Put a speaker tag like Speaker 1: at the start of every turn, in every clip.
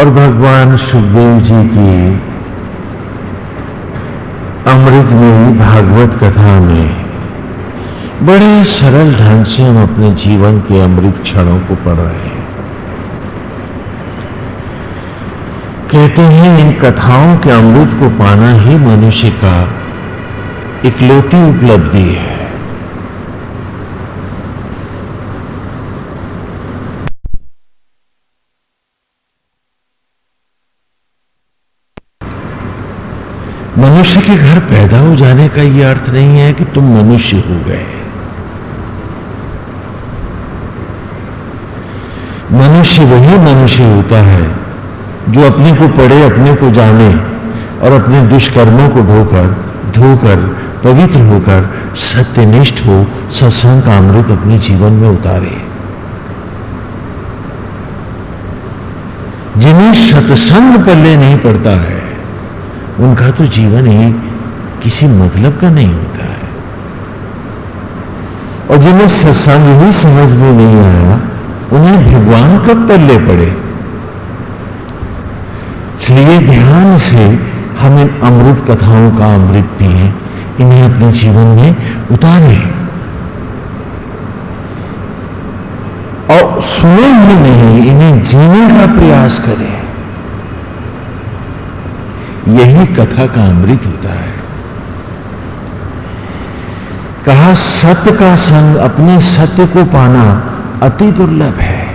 Speaker 1: और भगवान सुखदेव जी की अमृत में, भागवत कथा में बड़े सरल ढंग से हम अपने जीवन के अमृत क्षणों को पढ़ रहे हैं। कहते हैं, इन कथाओं के अमृत को पाना ही मनुष्य का इकलौती उपलब्धि है। मनुष्य के घर पैदा हो जाने का यह अर्थ नहीं है कि तुम मनुष्य हो गए। मनुष्य वही मनुष्य होता है जो अपने को पढ़े, अपने को जाने और अपने दुष्कर्मों को ढोकर धोकर, पवित्र होकर सत्यनिष्ठ हो, सत्संग का अमृत अपने जीवन में उतारे। जिन्हें सत्संग पल्ले नहीं पड़ता है उनका तो जीवन ही किसी मतलब का नहीं होता है। और जिन्हें सत्संग ही समझ में नहीं आया, उन्हें भगवान कब पल्ले पड़े। इसलिए ध्यान से हम इन अमृत कथाओं का अमृत पिए, इन्हें अपने जीवन में उतारे। और सुने ही नहीं, इन्हें जीने का प्रयास करें। यही कथा का अमृत होता है। कहा सत्य का संग अपने सत्य को पाना अति दुर्लभ है।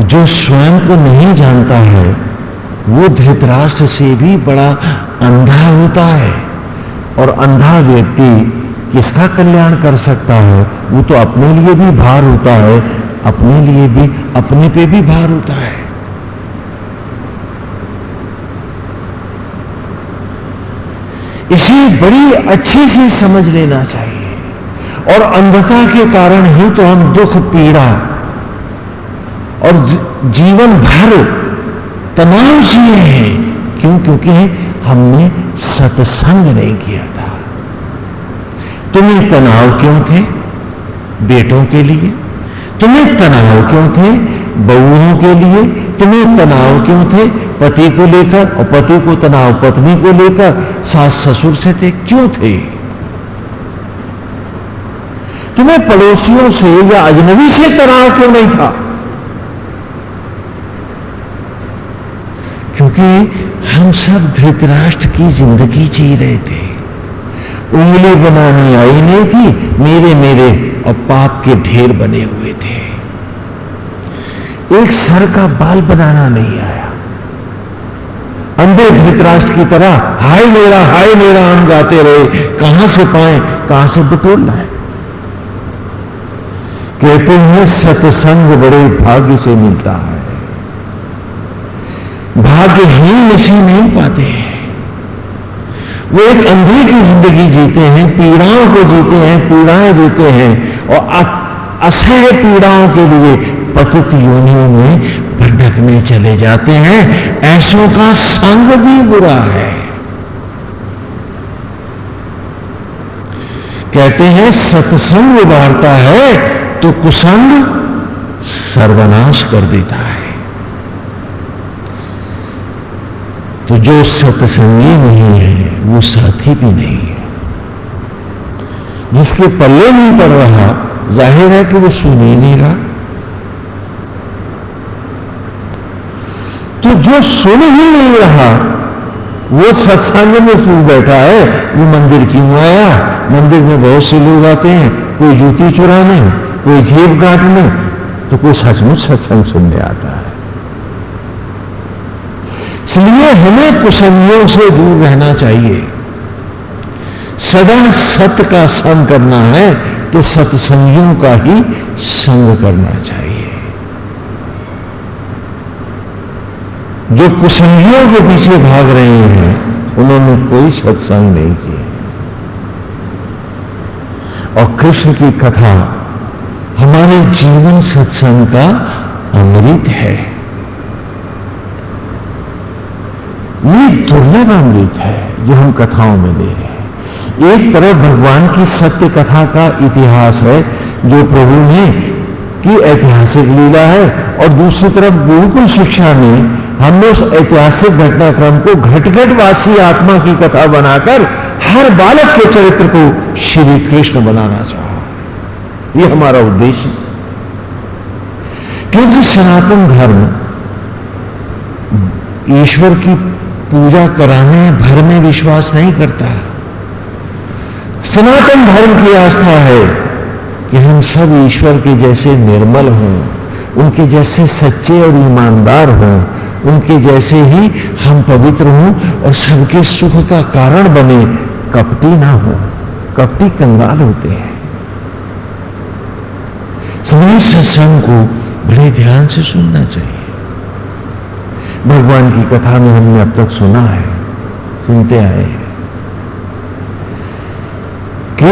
Speaker 1: जो स्वयं को नहीं जानता है, वो धृतराष्ट्र से भी बड़ा अंधा होता है। और अंधा व्यक्ति किसका कल्याण कर सकता है, वो तो अपने लिए भी भार होता है, अपने लिए भी, अपने पे भी भार होता है। इसे बड़ी अच्छी से समझ लेना चाहिए। और अंधता के कारण ही तो हम दुख, पीड़ा और जीवन भर तनाव जिए हैं। क्यों? क्योंकि हमने सत्संग नहीं किया था। तुम्हें तनाव क्यों थे? बेटों के लिए। तुम्हें तनाव क्यों थे? बहुओं के लिए। तुम्हें तनाव क्यों थे? पति को लेकर और पति को तनाव पत्नी को लेकर सास ससुर से थे, क्यों थे? तुम्हें पड़ोसियों से या अजनबी से तनाव क्यों नहीं था? क्योंकि हम सब धृतराष्ट्र की ज़िंदगी जी रहे थे। उंगली बनानी आई नहीं थी, मेरे मेरे और पाप के ढेर बने हुए थे। एक सर का बाल बनाना नहीं आया। अंधे धृतराष्ट्र की तरह, हाय मेरा हाय मेरा, हम गाते रहे। कहाँ से पाए? कहाँ से बटोर लाए? कहते हैं, सत्संग बड़े भाग्य से मिलता है। भाग्यहीन इसे नहीं पाते हैं। वो एक अंधे की ज़िंदगी जीते हैं, पीड़ाओं को जीते हैं, पीड़ाएँ देते हैं और असह्य पीड़ाओं के लिए पतित योनियों में भटकने चले जाते हैं, ऐसों का संग भी बुरा है। कहते हैं, सत्संग उबारता है तो कुसंग सर्वनाश कर देता है। तो जो सत्संगी नहीं है, वो साथी भी नहीं है। जिसके पल्ले नहीं पड़ रहा, ज़ाहिर है कि वो सुन ही नहीं रहा। तो जो सुन ही नहीं रहा, वो सत्संग में क्यों बैठा है? वो मंदिर क्यों आया? मंदिर में बहुत से लोग आते हैं, कोई जूती चुराने, कोई जेब काटने तो कोई सचमुच सत्संग सुनने आता है। इसलिए हमें कुसंगियों से दूर रहना चाहिए। सदा सत का संग करना है तो सत्संगियों का ही संग करना चाहिए। जो कुसंगियों के पीछे भाग रहे हैं, उन्होंने कोई सत्संग नहीं किया। और कृष्ण की कथा, हमारे जीवन सत्संग का अमृत है। ये दुर्लभ अमृत है जो हम कथाओं में दे रहे हैं। एक तरफ़ भगवान की सत्य कथा का इतिहास है, जो प्रभु ने की ऐतिहासिक लीला है, और दूसरी तरफ़ गुरुकुल शिक्षा में हमने उस ऐतिहासिक घटनाक्रम को घटघटवासी आत्मा की कथा बनाकर हर बालक के चरित्र को श्री कृष्ण बनाना चाहा। यह हमारा उद्देश्य क्योंकि सनातन धर्म ईश्वर की पूजा कराने भर में विश्वास नहीं करता सनातन धर्म की आस्था है कि हम सब ईश्वर के जैसे निर्मल हों, उनके जैसे सच्चे और ईमानदार हों उनके जैसे ही हम पवित्र हों और सबके सुख का कारण बने, कपटी ना हो, कपटी कंगाल होते हैं। समय सत्संग को बड़े ध्यान से सुनना चाहिए। भगवान की कथा में हमने अब तक सुना है, सुनते आए कि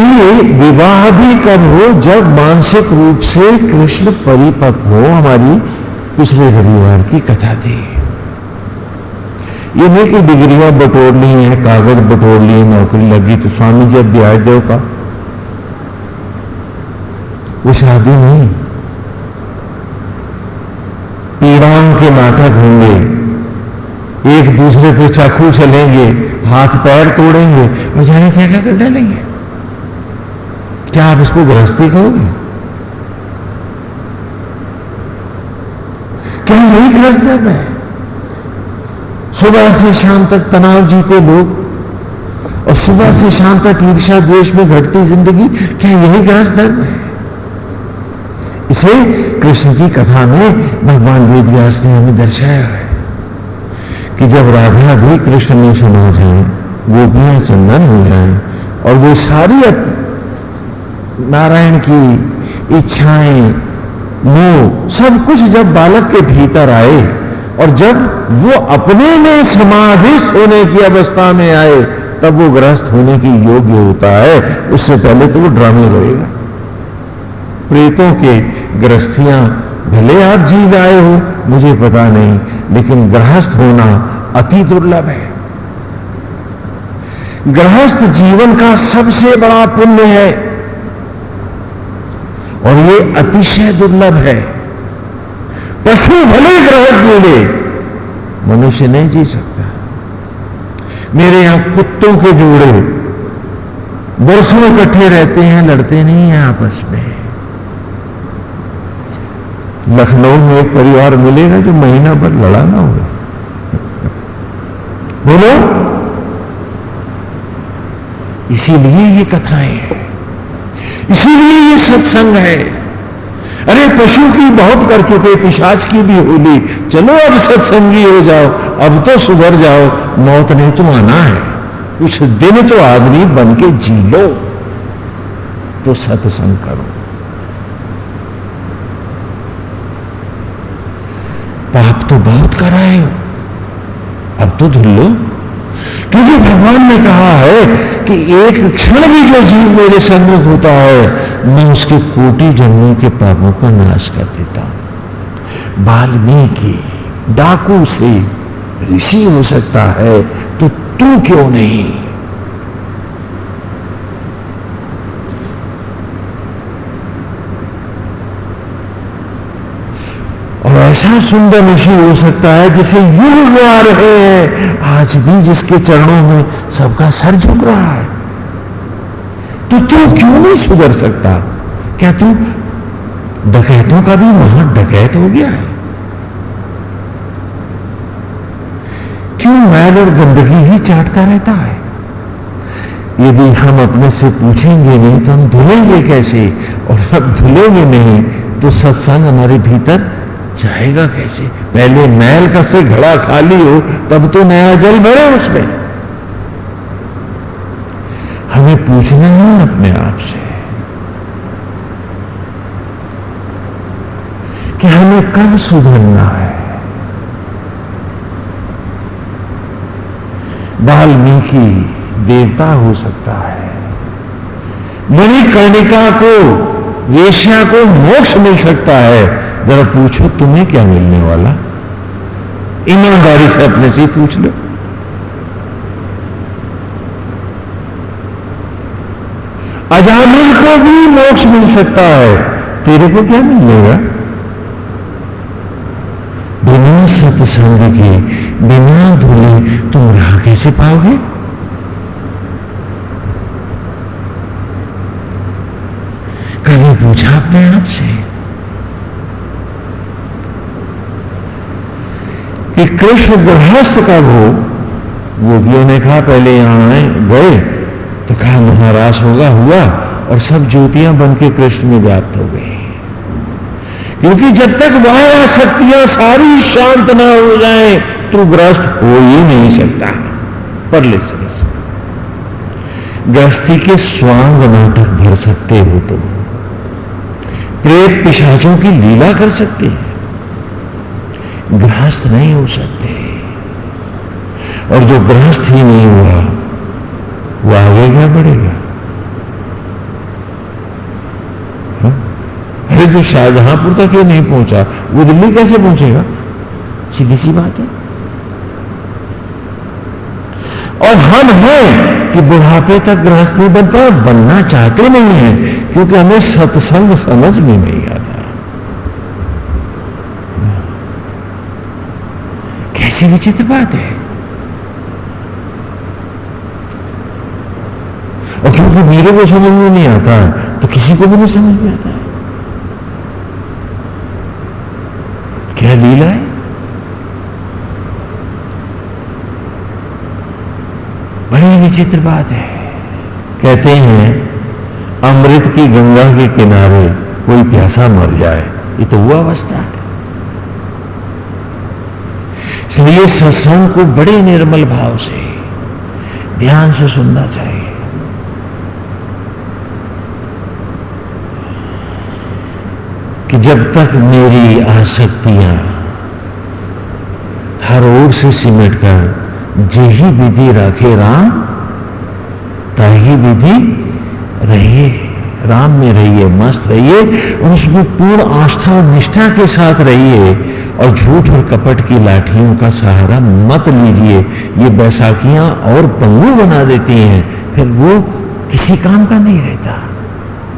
Speaker 1: विवाह भी कब हो जब मानसिक रूप से कृष्ण परिपक्व हो, हमारी पिछले रविवार की कथा थी। ये नहीं कि डिग्रियाँ बटोर ली हैं, कागज़ बटोर लिए, नौकरी लगी तो स्वामी जी अब ब्याज दो का। वो शादी नहीं। पीड़ाओं के नाटक होंगे, एक दूसरे पे चाकू चलेंगे, हाथ पैर तोड़ेंगे जाने क्या क्या कर डालेंगे? क्या आप इसको गृहस्थी कहोगे? क्या यही गृहस्थ है सुबह से शाम तक तनाव जीते लोग। और सुबह से शाम तक ईर्षा द्वेष में घटती ज़िंदगी, क्या यही ग्रस्त धर्म है? इसे कृष्ण की कथा में भगवान वेद व्यास ने हमें दर्शाया है कि जब राधा भी कृष्ण में समा जाए गोपियाँ चंदन हो जाए और वो सारी नारायण की इच्छाएँ, मोह, सब कुछ जब बालक के भीतर आए और जब वो अपने में समाधिस्थ होने की अवस्था में आए, तब वो ग्रस्त होने की योग्य होता है। उससे पहले तो वो ड्रामे करेगा। प्रेतों के ग्रस्तियाँ भले आप जी गए हो, मुझे पता नहीं, लेकिन गृहस्थ होना अति दुर्लभ है। गृहस्थ जीवन का सबसे बड़ा पुण्य है, और ये अतिशय दुर्लभ है। पशु भले ग्रह जीवे मनुष्य नहीं जी सकता। मेरे यहाँ कुत्तों के जोड़े वर्षों इकट्ठे रहते हैं, लड़ते नहीं हैं आपस में। लखनऊ में एक परिवार मिलेगा जो महीना भर लड़ा ना हो। बोलो, इसीलिए ये कथाएँ इसीलिए ये सत्संग है। अरे पशु की बहुत कर चुके, पिशाच की भी होली। चलो अब सत्संगी हो जाओ, अब तो सुधर जाओ। मौत नहीं तो आना है। कुछ दिन तो आदमी बन के जी लो तो सत्संग करो। पाप तो बहुत कराए अब तो धुल लो। क्योंकि भगवान ने कहा है कि एक क्षण भी जो जीव मेरे सन्मुख होता है, मैं उसके कोटि जन्मों के पापों का नाश कर देता हूँ। वाल्मीकि, डाकू से ऋषि हो सकता है तो तू क्यों नहीं? ऐसा सुंदर ऋषि हो सकता है जिसे युग आ रहे हैं। आज भी जिसके चरणों में सबका सर झुक रहा है। तो तू क्यों नहीं सुधर सकता? क्या तू डकैतों का भी महान डकैत हो गया है? क्यों मैल और गंदगी ही चाटता रहता है? यदि हम अपने से पूछेंगे नहीं तो हम धुलेंगे कैसे? और हम धुलेंगे नहीं तो सत्संग हमारे भीतर जाएगा कैसे? पहले मैल का से घड़ा खाली हो, तब तो नया जल भरे उसमें। हमें पूछना है अपने आप से कि हमें कब सुधरना है। वाल्मीकि देवता हो सकता है। मणिकर्णिका को, वेश्या को मोक्ष मिल सकता है। जरा पूछो, तुम्हें क्या मिलने वाला? ईमानदारी से अपने से पूछ लो। अजामिल को भी मोक्ष मिल सकता है। तेरे को क्या मिलेगा बिना सत्संग के, बिना धुले, तुम राह कैसे पाओगे? कभी पूछा अपने आप से कि कृष्ण गृहस्थ का हो? गोपियों ने कहा, पहले यहाँ आए, गए। तो कहा, महारास होगा, हुआ। और सब ज्योतियाँ बन के कृष्ण में व्याप्त हो गई क्योंकि जब तक वह शक्तियाँ सारी शांत ना हो जाए तो ग्रस्त हो ही नहीं सकता। परले से गृहस्थी के स्वांग नाटक भर सकते हो तुम। प्रेत पिशाचों की लीला कर सकते हैं। गृहस्थ नहीं हो सकते। और जो गृहस्थ ही नहीं हुआ, वो आगे क्या बढ़ेगा? अरे जो शाहजहांपुर तक ये नहीं पहुँचा, वो दिल्ली कैसे पहुंचेगा? सीधी सी बात है। और हम हैं कि बुढ़ापे तक गृहस्थ नहीं बनता बनना चाहते नहीं है, क्योंकि हमें सत्संग समझ में नहीं आता। कैसी विचित्र बात है। और क्योंकि मेरे को समझ में नहीं आता तो किसी को भी नहीं समझ में आता। क्या लीला है? बड़ी विचित्र बात है। कहते हैं, अमृत की गंगा के किनारे कोई प्यासा मर जाए, ये तो वो अवस्था है। इसलिए सत्संग को बड़े निर्मल भाव से ध्यान से सुनना चाहिए। कि जब तक मेरी आसक्तियाँ हर ओर से सिमट कर, जेही विधि रखे राम, ताही विधि रहिए, राम में रहिए, मस्त रहिए, और उसमें पूर्ण आस्था और निष्ठा के साथ रहिए और झूठ और कपट की लाठियों का सहारा मत लीजिए। ये बैसाखियाँ और पंगु बना देती हैं। फिर वो किसी काम का नहीं रहता।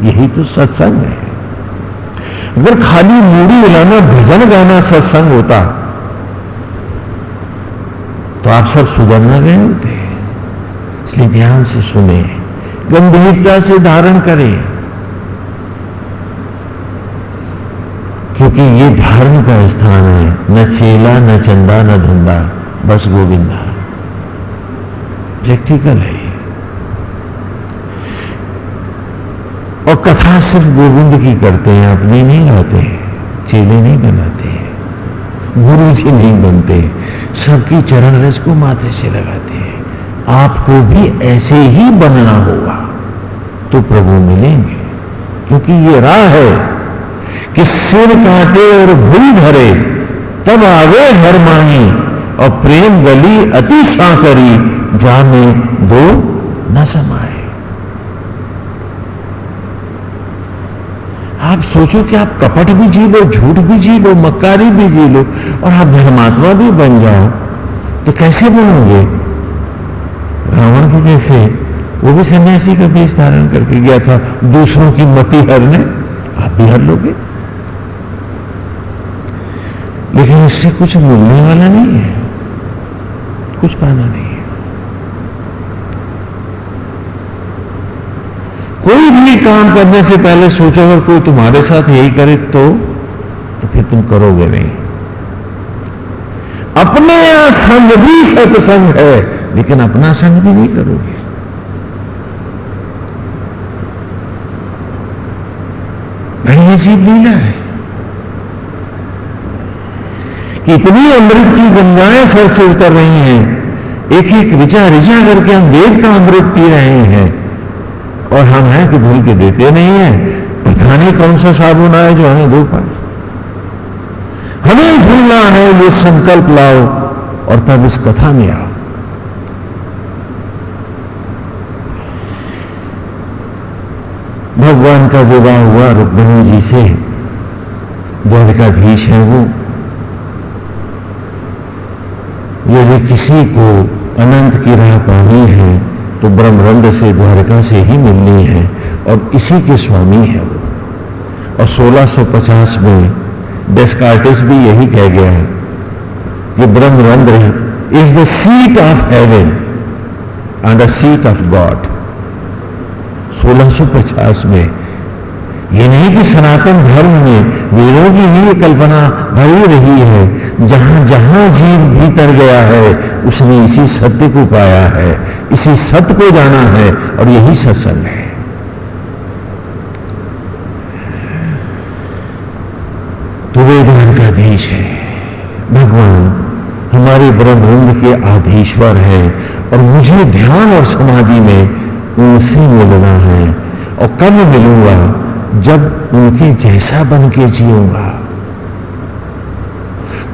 Speaker 1: यही तो सत्संग है। अगर खाली मूड़ी हिलाना भजन गाना सत्संग होता तो आप सब सुधरना गए होते इसलिए ध्यान से सुने, गंभीरता से धारण करें। क्योंकि ये धर्म का स्थान है। न चेला, न चंदा, न धंधा, बस गोविंदा। प्रैक्टिकल है और कथा सिर्फ़ गोविंद की करते हैं, अपने नहीं गाते चेले नहीं बनाते गुरु जी नहीं बनते सबकी चरण रस को माथे से लगाते हैं। आपको भी ऐसे ही बनना होगा तो प्रभु मिलेंगे, क्योंकि ये राह है। कि सिर काटे और भूल भरे तब आवे घर माही और प्रेम गली अति साकरी जाने दो न समाए। आप सोचो कि आप कपट भी जी लो, झूठ भी जी लो, मक्कारी भी जी लो, और आप धर्मात्मा भी बन जाओ तो कैसे बनोगे? रावण के जैसे, वो भी सन्यासी का बीज धारण करके गया था, दूसरों की मति हरने, आप भी हर लोगे। लेकिन इससे कुछ मिलने वाला नहीं है। कुछ पाना नहीं है। कोई भी काम करने से पहले सोचो अगर कोई तुम्हारे साथ यही करे तो तो फिर तुम करोगे नहीं। अपने यहाँ संग भी सत्संग है लेकिन अपना संग भी नहीं करोगे। बड़ी अजीब लीला है। कि इतनी अमृत की गंगाएँ सर से उतर रही हैं। एक एक ऋचा ऋचा करके हम वेद का अमृत पी रहे हैं। और हम हैं कि धुल के देते नहीं है। पता नहीं कौन सा साबुन आए जो हमें धो पाए। हमें धुलना है ये संकल्प लाओ और तब इस कथा में आओ। भगवान का विवाह हुआ रुक्मिणी जी से। द्वारिकाधीश है वो। यदि किसी को अनंत की राह पानी है तो ब्रह्मरंद से, द्वारका से ही मिलनी है। और इसी के स्वामी है वो। और 1650 में डेस्कार्टिस भी यही कह गया है कि brahmarandhra is the seat of heaven and the seat of God 1650 में ये नहीं कि सनातन धर्म में वेदों की ही कल्पना भरी रही है। जहाँ जहाँ जीव भीतर गया है, उसने इसी सत्य को पाया है, इसी सत्य को जाना है और यही सत्संग है। तो वेदान का देश है। भगवान हमारे ब्रह्मवृंद के आधीश्वर है और मुझे ध्यान और समाधि में उनसे मिलना है और कब मिलूँगा? जब उनके जैसा बन के जीऊँगा,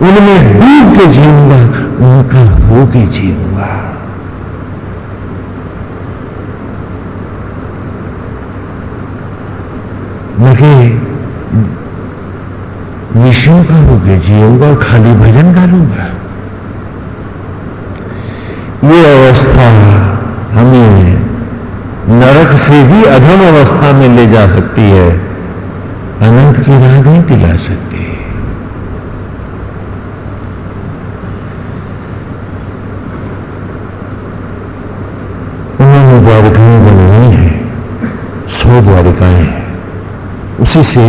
Speaker 1: उनमें डूब के जीऊँगा, उनका हो के जीऊँगा। मुझे विषयों का होके जीऊँगा और खाली भजन गालूँगा ये अवस्था नरक से भी अधम अवस्था में ले जा सकती है। अनंत की राह नहीं दिला सकती उन्होंने द्वारिकाएँ बनाई है, सौ द्वारिकाएँ हैं, उसी से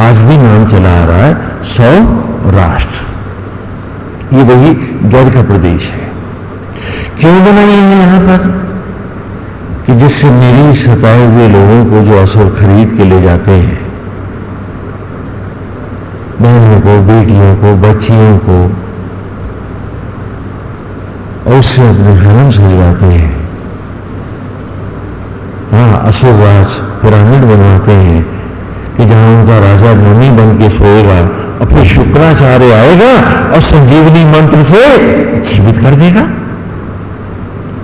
Speaker 1: आज भी नाम चला आ रहा है सौ राष्ट्र। ये वही द्वारिका प्रदेश है। क्यों बनाई है यहाँ पर? कि जिससे मेरी सताए हुए लोगों को जो असुर खरीद के ले जाते हैं, बहनों को, बेटियों को, बच्चियों को, और उससे अपने हरम सजवाते हैं। हाँ असुर राज पिरामिड बनवाते हैं कि जहाँ उनका राजा मुनि बन के सोएगा, अपने शुक्राचार्य आएगा और संजीवनी मंत्र से जीवित कर देगा।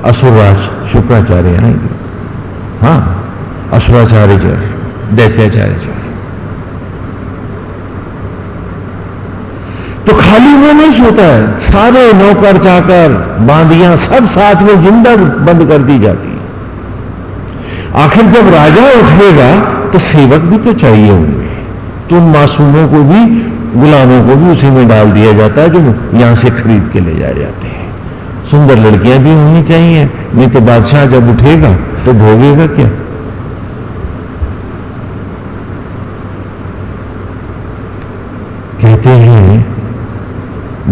Speaker 1: असुरराज शुक्राचार्य आएँगे हाँ असुराचार्य जो है, दैत्याचार्य जो है। तो खाली वो नहीं सोता है, सारे नौकर चाकर, बांदियाँ सब साथ में ज़िंदा बंद कर दी जाती है। आखिर जब राजा उठेगा तो सेवक भी तो चाहिए होंगे। तो उन मासूमों को भी, गुलामों को भी उसी में डाल दिया जाता है जो यहाँ से खरीद के ले जाए जाते हैं। सुंदर लड़कियाँ भी होनी चाहिए। नहीं तो बादशाह जब उठेगा तो भोगेगा क्या? कहते हैं,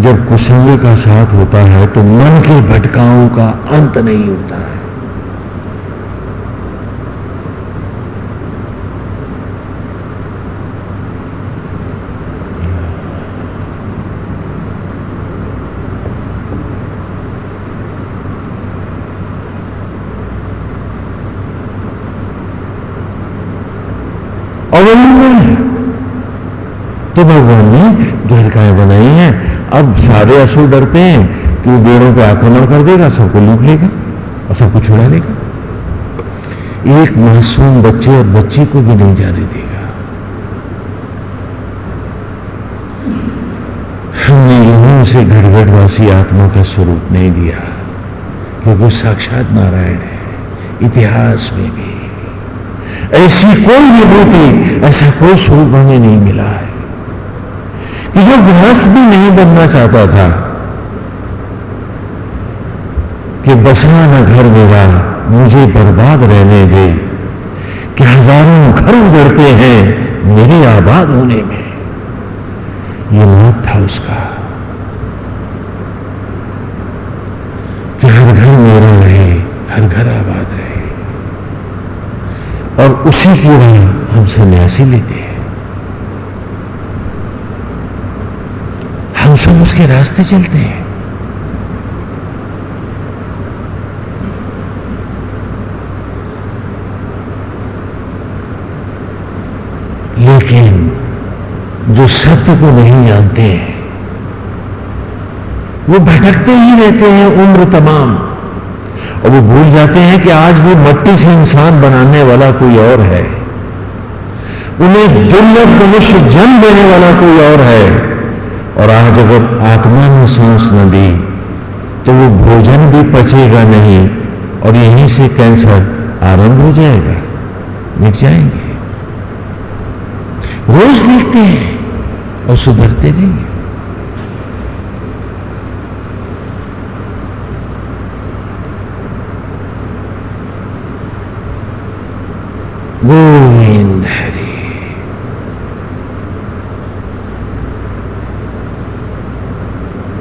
Speaker 1: जब कुसंग का साथ होता है तो मन के भटकाओं का अंत नहीं होता है अवलंबन तो भगवान ने द्वारकाएँ बनाई हैं सारे असुर डरते हैं कि वो बेड़ों पर आक्रमण कर देगा, सबको लूट लेगा और सबको छुड़ा लेगा। एक मासूम बच्चे और बच्ची को भी नहीं जाने देगा। हमने लोगों से घटघटवासी आत्मा का स्वरूप नहीं दिया, क्योंकि साक्षात नारायण है, इतिहास में भी। ऐसी कोई विभूति, ऐसा कोई स्वरूप हमें नहीं मिला है। कि जो गृहस्थ भी नहीं बनना चाहता था कि बसना न घर मेरा, मुझे बर्बाद रहने दे, कि हज़ारों घर उजड़ते हैं मेरे आबाद होने में। ये मत था उसका कि हर घर मेरा रहे, हर घर आबाद रहे। और उसी की राह हम सन्यासी लेते हैं हम सब उसके रास्ते चलते हैं। लेकिन जो सत्य को नहीं जानते हैं, वो भटकते ही रहते हैं उम्र तमाम। और वो भूल जाते हैं कि आज भी मट्टी से इंसान बनाने वाला कोई और है। उन्हें दुर्लभ मनुष्य जन्म देने वाला कोई और है। और आज अगर आत्मा ने सांस न दी तो वो भोजन भी पचेगा नहीं और यहीं से कैंसर आरंभ हो जाएगा, मिट जाएँगे। रोज देखते हैं और सुधरते नहीं गोविंद हरि।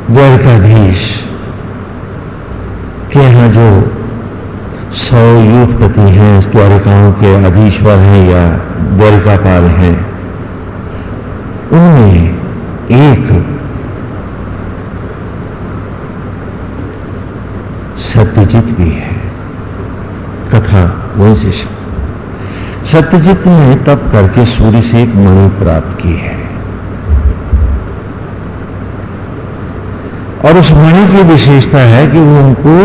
Speaker 1: द्वारकाधीश के यहाँ जो सौ युद्धपति हैं द्वारिकाओं के अधीश्वर हैं या द्वारिकापाल हैं, उनमें एक सत्यजित भी है, कथा वहीं से सत्यजित ने तप करके सूर्य से एक मणि प्राप्त की है। और उस मणि की विशेषता है कि वो उनको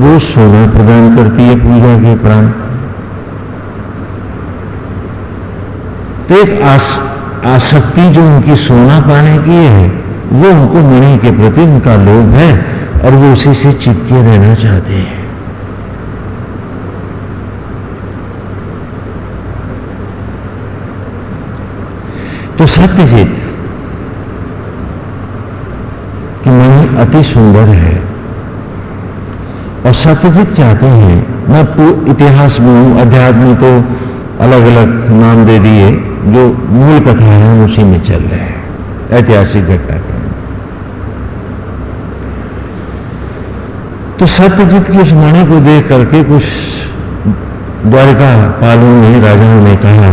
Speaker 1: रोज सोना प्रदान करती है पूजा के प्रांत तो एक आस, आसक्ति जो उनकी सोना पाने की है वो उनको मणि के प्रति उनका लोभ है और वो उसी से चिपके रहना चाहते हैं। तो सत्यजीत कि अति सुंदर है। और सत्यजीत चाहते हैं, मैं इतिहास में हूँ, अध्यात्म तो अलग अलग नाम दे दिए, जो मूल कथा है उसी में चल रहे हैं, ऐतिहासिक घटनाक्रम तो सत्यजीत की उस मणि को देख करके कुछ द्वारिका पालों ने, राजाओं ने कहा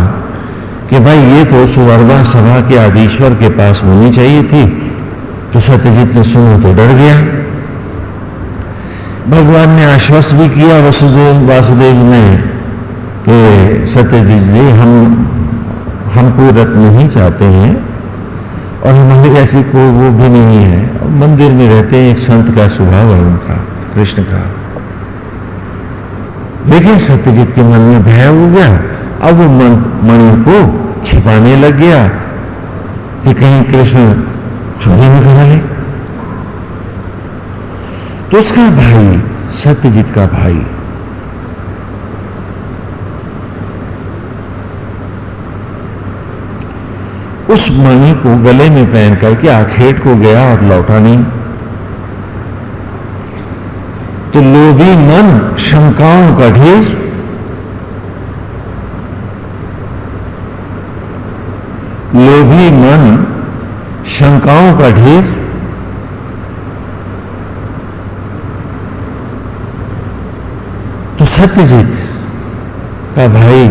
Speaker 1: कि भाई, ये तो सुवर्णा सभा के आदिश्वर के पास होनी चाहिए थी। तो सत्यजीत ने सुना तो डर गया। भगवान ने आश्वस्त भी किया वसुदेव, वासुदेव ने कि सत्यजीत जी, हम हम कोई रत्न नहीं चाहते हैं और हमारे ऐसी कोई वो भी नहीं है। मंदिर में रहते हैं, एक संत का स्वभाव है उनका, कृष्ण का। लेकिन सत्यजीत के मन में भय हो गया। अब वो मणि को छिपाने लग गया कि कहीं कृष्ण चोरी न करा ले। तो उसका भाई, सत्यजीत का भाई, उस मणि को गले में पहन करके आखेट को गया और लौटा नहीं। तो लोभी मन शंकाओं का ढेर, लोभी मन शंकाओं का ढेर। तो सत्यजीत का भाई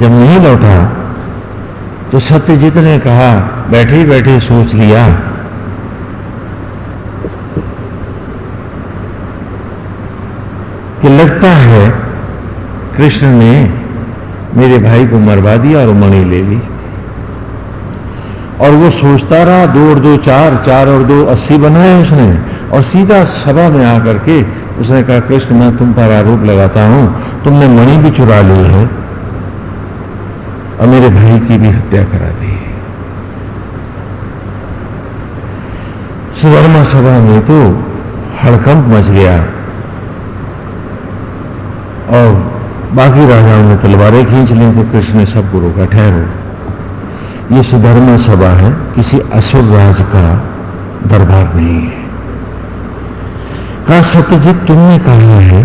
Speaker 1: जब नहीं लौटा तो सत्यजीत ने कहा, बैठे बैठे सोच लिया। कि लगता है कृष्ण ने मेरे भाई को मरवा दिया और मणि ले ली। और वो सोचता रहा, दो और दो चार चार और दो अस्सी बनाए उसने और सीधा सभा में आकर के उसने कहा, कृष्ण, मैं तुम पर आरोप लगाता हूँ, तुमने मणि भी चुरा ली है और मेरे भाई की भी हत्या करा दी है। सुवर्मा सभा में तो हड़कंप मच गया और बाकी राजाओं ने तलवारें खींच ली तो कृष्ण ने सबको रोका ठहरो। ये सुधर्मा सभा है, किसी असुर राज का दरबार नहीं है। कहा सत्यजीत, तुमने कहा है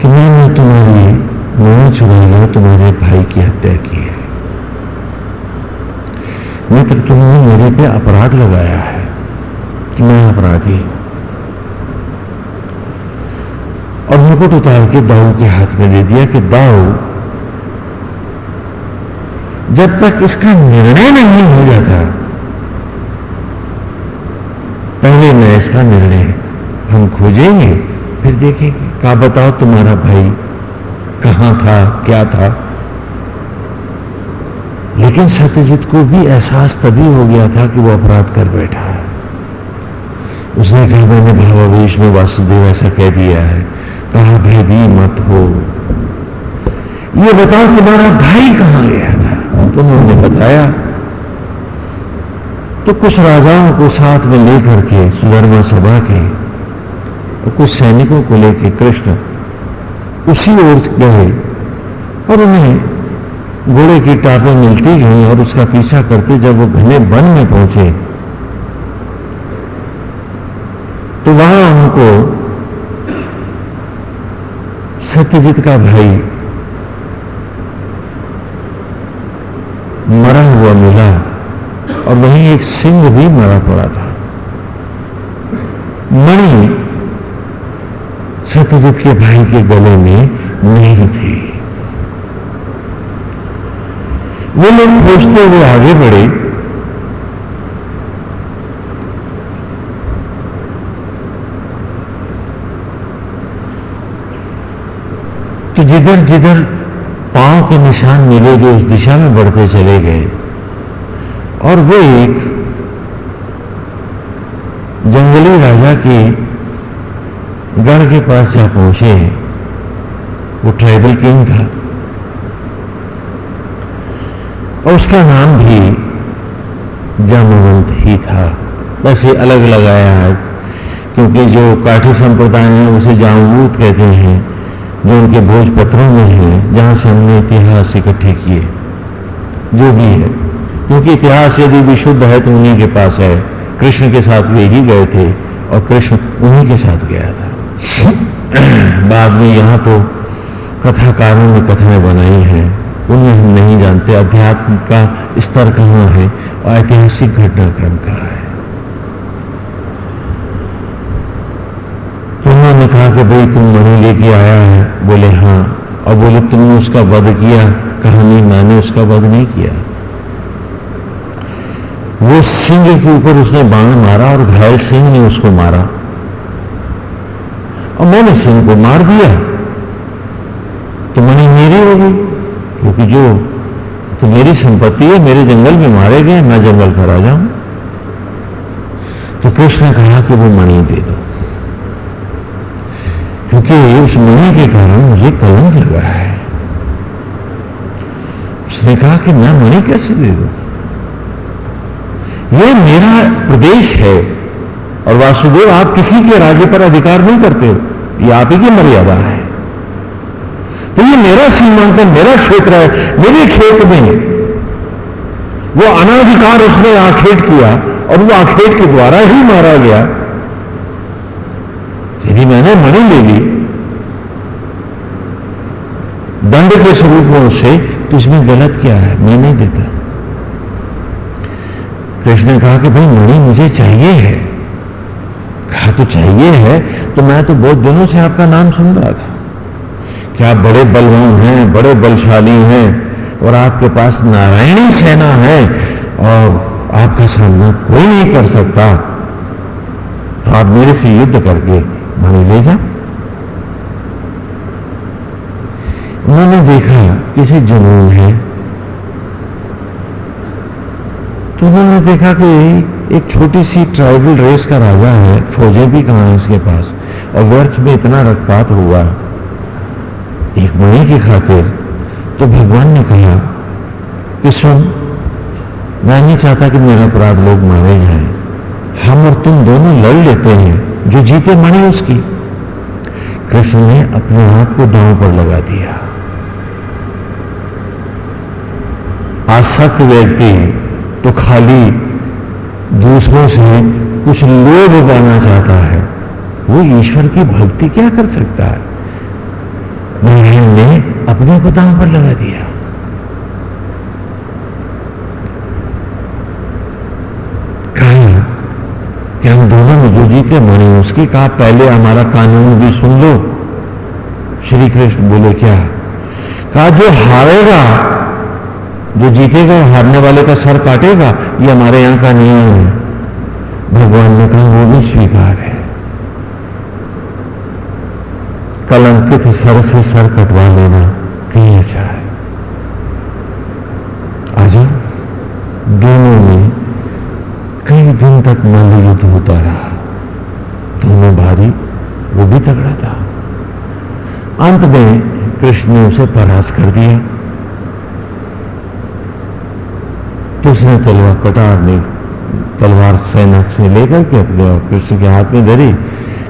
Speaker 1: कि मैंने तुम्हारी मैंने चुराया तुम्हारे भाई की हत्या की है। मित्र, तुमने मेरे पे अपराध लगाया है कि मैं अपराधी हूँ। और मुकुट उतार के दाऊ के हाथ में दे दिया कि दाऊ जब तक इसका निर्णय नहीं हो जाता, पहले मैं इसका निर्णय हम खोजेंगे, फिर देखेंगे कहा बताओ तुम्हारा भाई कहाँ था, क्या था? लेकिन सत्यजीत को भी एहसास तभी हो गया था कि वो अपराध कर बैठा है। उसने कहा, मैंने भावावेश में वासुदेव ऐसा कह दिया है। कहा भयभी मत हो। ये बताओ तुम्हारा भाई कहाँ गया था? उन्होंने बताया तो कुछ राजाओं को साथ में लेकर के सुधर्मा सभा के और कुछ सैनिकों को लेकर कृष्ण उसी ओर गए और उन्हें घोड़े की टापें मिलती गई और उसका पीछा करते जब वो घने वन में पहुँचे तो वहाँ उनको सत्यजीत का भाई मरा हुआ मिला और वहीं एक सिंह भी मरा पड़ा था। मणि सत्यजीत के भाई के गले में नहीं थी। वो लोग खोजते हुए आगे बढ़े तो जिधर जिधर के निशान मिले जो उस दिशा में बढ़ते चले गए। और वो एक जंगली राजा के गढ़ के पास जा पहुँचे, वो ट्राइबल किंग था। और उसका नाम भी जामवंत ही था। बस ये अलग लगाया है, क्योंकि जो काठी संप्रदाय है, उसे जामवूत कहते हैं। जो उनके भोजपत्रों में है, जहाँ से हमने इतिहास इकट्ठे किए। जो भी है। क्योंकि इतिहास यदि भी शुद्ध है तो उन्हीं के पास है। कृष्ण के साथ वे ही गए थे, और कृष्ण उन्हीं के साथ गया था। बाद में यहाँ तो कथाकारों ने कथाएँ बनाई हैं। उन्हें हम नहीं जानते, अध्यात्म का स्तर कहाँ है, और ऐतिहासिक घटनाक्रम कहाँ है। उन्होंने कहा कि भाई, तुम मणि लेके आया है? बोले हाँ। और बोले, तुमने उसका वध किया? कहा, नहीं, मैंने उसका वध नहीं किया। वो सिंह के ऊपर उसने बाण मारा और घायल सिंह ने उसको मारा। और मैंने सिंह को मार दिया। तो मणि मेरी होगी, क्योंकि जो तो मेरी संपत्ति है, मेरे जंगल में मारे गए, मैं जंगल का राजा हूँ। तो कृष्ण ने कहा कि वो मणि दे दो। क्योंकि उस मणि के कारण मुझे कलंक लगा है। उसने कहा कि मैं मणि कैसे दे दू? ये मेरा प्रदेश है और वासुदेव, आप किसी के राज्य पर अधिकार नहीं करते। ये आप ही की मर्यादा है। तो ये मेरा सीमांकन मेरा क्षेत्र है, मेरे क्षेत्र में। वो अनाधिकार उसने आखेट किया और वो आखेट के द्वारा ही मारा गया। यदि मैंने मणि ले ली दंड के स्वरूप में उससे तो इसमें गलत क्या है? मैं नहीं देता। कृष्ण ने कहा कि भाई, मणि मुझे चाहिए है। कहा तो चाहिए है? तो मैं तो बहुत दिनों से आपका नाम सुन रहा था। कि आप बड़े बलवान हैं, बड़े बलशाली हैं और आपके पास नारायणी सेना है और आपका सामना कोई नहीं कर सकता? तो आप मेरे से युद्ध करके मणि ले जा उन्होंने देखा किसी जुनून है। तो उन्होंने देखा कि एक छोटी सी ट्राइबल रेस का राजा है, फौजे भी कहा है इसके पास। और व्यर्थ में इतना रक्तपात हुआ, एक मणि की खातिर। तो भगवान ने कहा कि सुन मैं नहीं चाहता कि मेरा अपराध लोग मारे जाए। हम और तुम दोनों लड़ लेते हैं, जो जीते मणि उसकी। कृष्ण ने अपने आप को दांव पर लगा दिया। आसक्त व्यक्ति तो खाली दूसरों से कुछ लोभ पाना चाहता है। वो ईश्वर की भक्ति क्या कर सकता है? नारायण ने अपने को दांव पर लगा दिया। कि हम दोनों में जो जीते मरे उसकी कहा, पहले हमारा कानून भी सुन लो। श्री कृष्ण बोले, क्या? कहा, जो हारेगा जो जीतेगा, हारने वाले का सर काटेगा, ये हमारे यहाँ का नियम है। भगवान ने कहा, वो भी स्वीकार है। कलंकित सर से सर कटवा लेना, कहीं अच्छा है। आजा, दोनों में कई दिन तक मल्ल युद्ध होता रहा। दोनों भारी, वो भी तगड़ा था। अंत में कृष्ण ने उसे परास कर दिया। उसने तलवार, कटार ने तलवार सैनक से लेकर के अपने और कृष्ण के हाथ में धरी।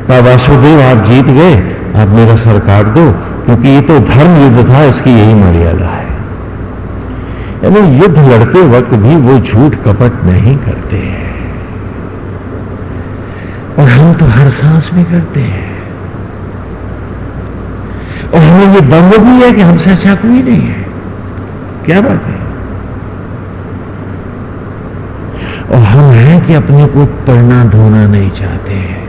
Speaker 1: कहा, वासुदेव, आप जीत गए, आप मेरा सर काट दो, क्योंकि ये तो धर्म युद्ध था, इसकी यही मर्यादा है। यानी युद्ध लड़ते वक्त भी वो झूठ कपट नहीं करते हैं। और हम तो हर सांस में करते हैं। और हमें ये दम भी है कि हमसे अच्छा कोई नहीं है। क्या बात है? और हम हैं कि अपने को पढ़ना, धोना नहीं चाहते हैं।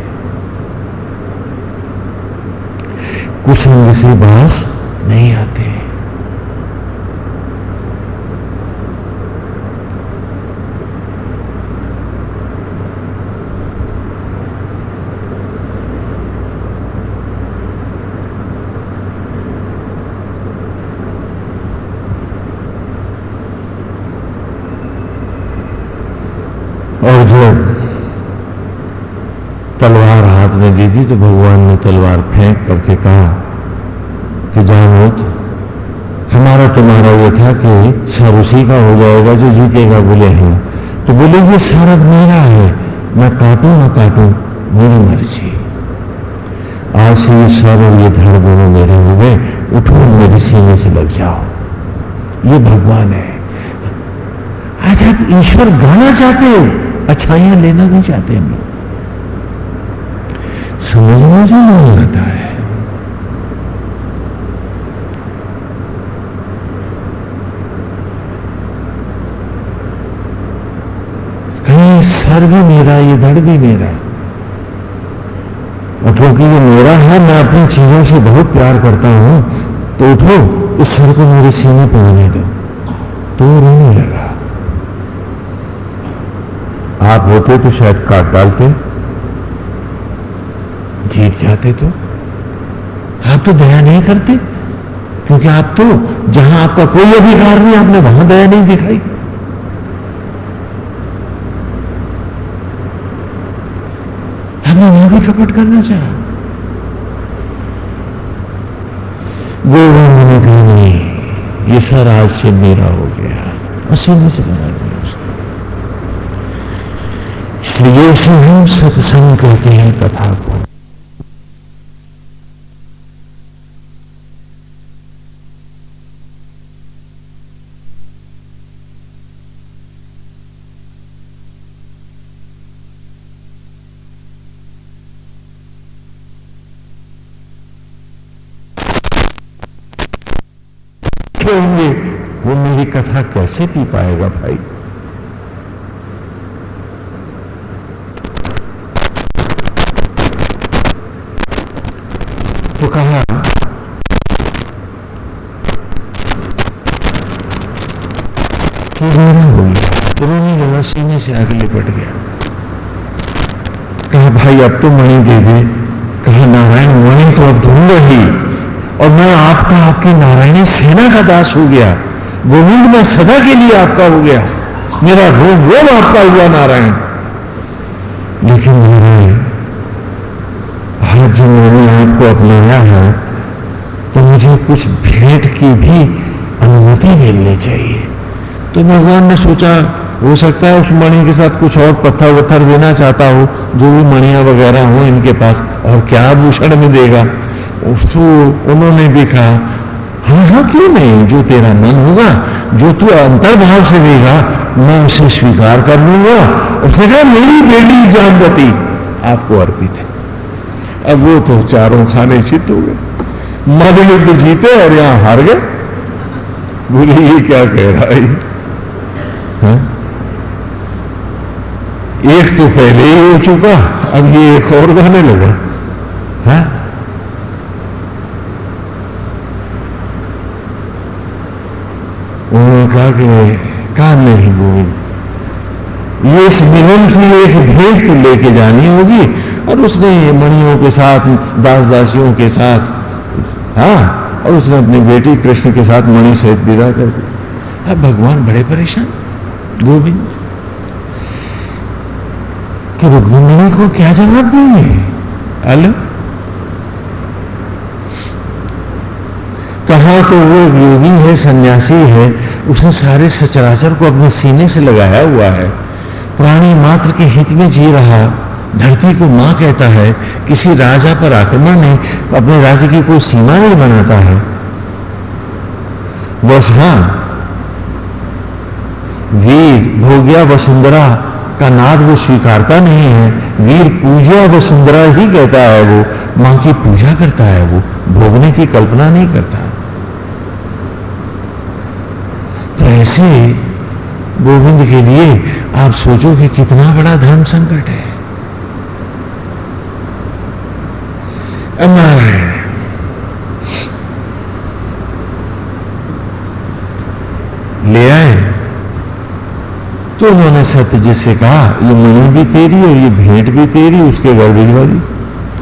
Speaker 1: कुसंग से बास नहीं आते। हैं और जब तलवार में तो भगवान ने तलवार फेंक करके कहा कि जानो हमारा तुम्हारा ये था कि सर उसी का हो जाएगा जो जीतेगा, बोले हैं। तो बोले, ये सारा मेरा है, मैं काटू ना काटू, मेरी मर्ज़ी आज से ये सर और ये धड़ दोनों मेरे हो गए, उठो, मेरे सीने से लग जाओ। ये भगवान है। आज आप ईश्वर गाना चाहते हो, अच्छाइयाँ लेना नहीं चाहते हम लोग समझना जो नहीं आता है सर भी मेरा, ये धड़ भी मेरा। और क्योंकि ये मेरा है, मैं अपनी चीज़ों से बहुत प्यार करता हूँ तो उठो, इस सर को मेरे सीने पर आने दो। तो रोने लगा। आप होते तो शायद काट डालते। जीत जाते तो? आप तो दया नहीं करते? क्योंकि आप तो जहाँ आपका कोई अधिकार नहीं, आपने वहाँ दया नहीं दिखाई। हमने वहाँ भी कपट करना चाहा। गोविंद ने कहा, नहीं, ये सर आज से मेरा हो गया। में से लगा दिया इसलिए से हम सत्संग कहते हैं कथा को कथा कैसे पी पाएगा भाई? तो कहा रोने सीने से आगे लिपट गया। कहा, भाई, अब तो मणि दे दे। कहा, नारायण, मणि तो अब दूँगा ही और मैं आपका, आपकी नारायणी सेना का दास हो गया। गोविंद मैं सदा के लिए आपका हो गया। मेरा रोम रोम आपका हुआ, नारायण। लेकिन नारायण, आज जब मैंने आपको अपनाया है तो मुझे कुछ भेंट की भी अनुमति मिलनी चाहिए। तो भगवान ने सोचा, हो सकता है उस मणि के साथ कुछ और पत्थर वत्थर देना चाहता हो, जो भी मणिया वगैरह हो इनके पास, और क्या भूषण में देगा। उसको उन्होंने भी कहा हाँ हाँ क्यों नहीं? जो तेरा मन होगा, जो तू अंतर्भाव से देगा, मैं उसे स्वीकार कर लूँगा। उसने कहा मेरी बेटी जामवती आपको अर्पित है। अब वो तो चारों खाने चित हो गए। मद युद्ध जीते और यहाँ हार गए। बोले, ये क्या कह रहा है? हाँ? एक तो पहले ही हो चुका, अब ये एक और गाने लगा। है? उन्होंने कहा कि कहा नहीं गोविंद ये इस मिलन की एक भेंट तो लेके जानी होगी, और उसने मणियों के साथ दास दासियों के साथ हाँ और उसने अपनी बेटी कृष्ण के साथ मणि सहित विदा कर दी। अब भगवान बड़े परेशान, गोविंद। कि रुक्मिणी को क्या जवाब देंगे? हेलो? कहा तो वो योगी है, सन्यासी है, उसने सारे सचराचर को अपने सीने से लगाया हुआ है। प्राणी मात्र के हित में जी रहा, धरती को माँ कहता है, किसी राजा पर आक्रमण नहीं, अपने राज्य की कोई सीमा नहीं बनाता है। बस हाँ वीर भोग्या वसुंधरा का नाद वो स्वीकारता नहीं है, वीर पूजा वसुंधरा ही कहता है वो, माँ की पूजा करता है वो, भोगने की कल्पना नहीं करता। ऐसे गोविंद के लिए आप सोचो कि कितना बड़ा धर्म संकट है। नारायण, ले आए। तो उन्होंने सत्यजी से कहा, ये मणि भी तेरी और ये भेंट भी तेरी, उसके घर भिजवा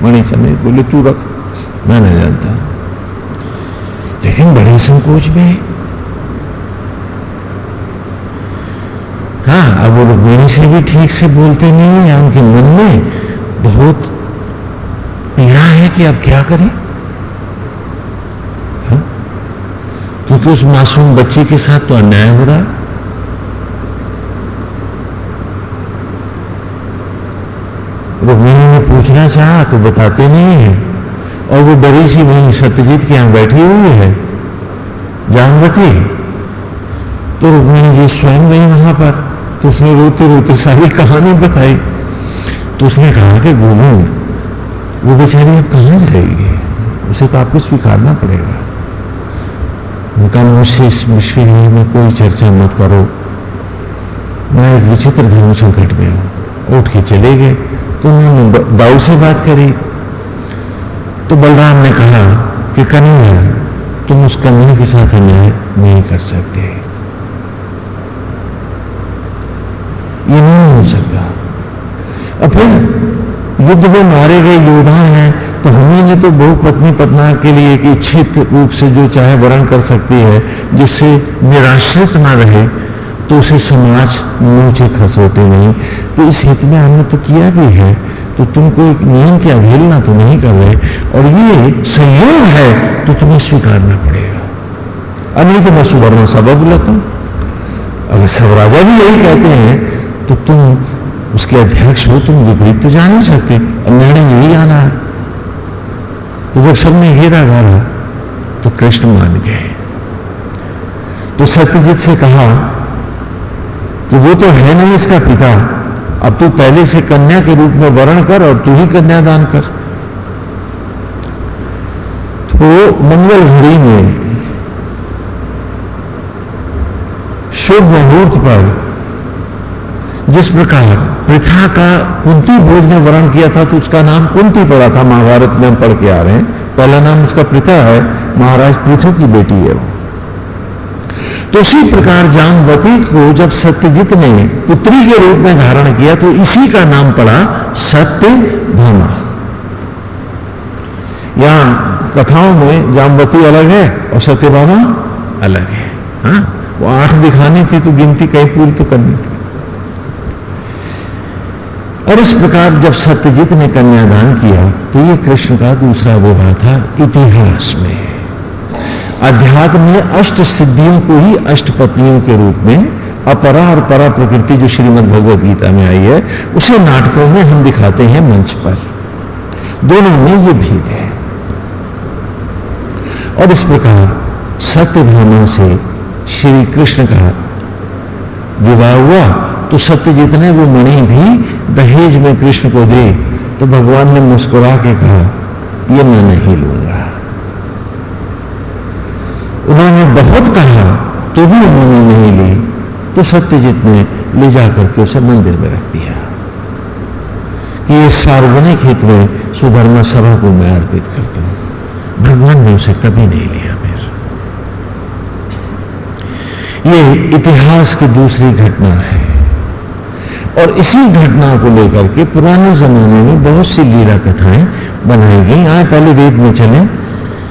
Speaker 1: मणि समेत बोले, तू रख, मैं नहीं जानता। लेकिन बड़े संकोच में अब से भी ठीक से बोलते नहीं है, या उनके मन में बहुत पीड़ा है कि अब क्या करें? हाँ? क्योंकि उस मासूम बच्चे के साथ तो अन्याय हो रहा है। रुक्मिणी ने पूछना चाहा तो बताते नहीं है, और वो बड़ी सी वहीं सत्यजीत के यहाँ बैठी हुई है जानवती तो रुक्मिणी जी स्वयं गई वहाँ पर। तो उसने रोते रोते सारी कहानी बताई। तो उसने कहा कि गोविंद, वो बेचारी अब कहाँ जाएगी? उसे तो आपको स्वीकारना पड़ेगा। उनका मुझसे इस मुश्किल में कोई चर्चा मत करो। मैं एक विचित्र धर्म संकट में हूँ। उठ के चले गए। तो उन्होंने दाऊ से बात करी। तो बलराम ने कहा कि कन्हैया, तुम उस कन्हैया के साथ अन्याय नहीं कर सकते। ये नहीं हो सकता। और फिर युद्ध में मारे गए योद्धा हैं तो हमें तो बहु पत्नी पत्ना के लिए एक इच्छित रूप से जो चाहे वर्ण कर सकती है, जिससे निराश्रित ना रहे तो उसे समाज नीचे खसोटे नहीं। तो इस हित में हमने तो किया भी है तो तुमको एक नियम की अवहेलना तो नहीं कर रहे, और ये संयोग है तो तुम्हें स्वीकारना पड़ेगा। अब नहीं तो मैं सुवर्ण सबब बुलाता हूँ। अगर सब राजा भी यही कहते हैं तो तुम उसके अध्यक्ष हो, तुम विपरीत तो जा नहीं सकते। और निर्णय यही आना है। तो जब सबने घेरा गारा तो कृष्ण मान गए। तो सत्यजीत से कहा कि वो तो है नहीं इसका पिता। अब तू पहले से कन्या के रूप में वर्ण कर और तू ही कन्यादान कर। तो मंगल घड़ी में शुभ मुहूर्त पर जिस प्रकार प्रथा का कुंती भोज ने वर्ण किया था तो उसका नाम कुंती पड़ा था, महाभारत में हम पढ़ के आ रहे हैं। पहला नाम उसका प्रथा है, महाराज पृथु की बेटी है वो। तो उसी प्रकार जामवती को जब सत्यजीत ने पुत्री के रूप में धारण किया तो इसी का नाम पड़ा सत्य भामा यहाँ कथाओं में जामवती अलग है और सत्यभामा अलग है। हा? वो आठ दिखानी थी तो गिनती कहीं पूरी तो करनी थी। और इस प्रकार जब सत्यजीत ने कन्यादान किया तो ये कृष्ण का दूसरा विवाह था इतिहास में। अध्यात्म में अष्ट सिद्धियों को ही अष्ट पत्नियों के रूप में अपरा और परा प्रकृति जो श्रीमद भगवद गीता में आई है, उसे नाटकों में हम दिखाते हैं मंच पर। दोनों में ये भेद है। और इस प्रकार सत्यभामा से श्री कृष्ण का विवाह हुआ तो सत्यजित ने वो मणि भी दहेज में कृष्ण को दे तो भगवान ने मुस्कुरा के कहा, ये मैं नहीं लूँगा। उन्होंने बहुत कहा तो भी उन्होंने नहीं ली तो सत्यजीत ने ले जाकर के उसे मंदिर में रख दिया। कि ये सार्वजनिक हित में सुधर्मा सभा को मैं अर्पित करता हूँ। भगवान ने उसे कभी नहीं लिया फिर। ये इतिहास की दूसरी घटना है। और इसी घटना को लेकर के पुराने जमाने में बहुत सी लीला कथाएँ बनाई गई। आए, पहले वेद में चले,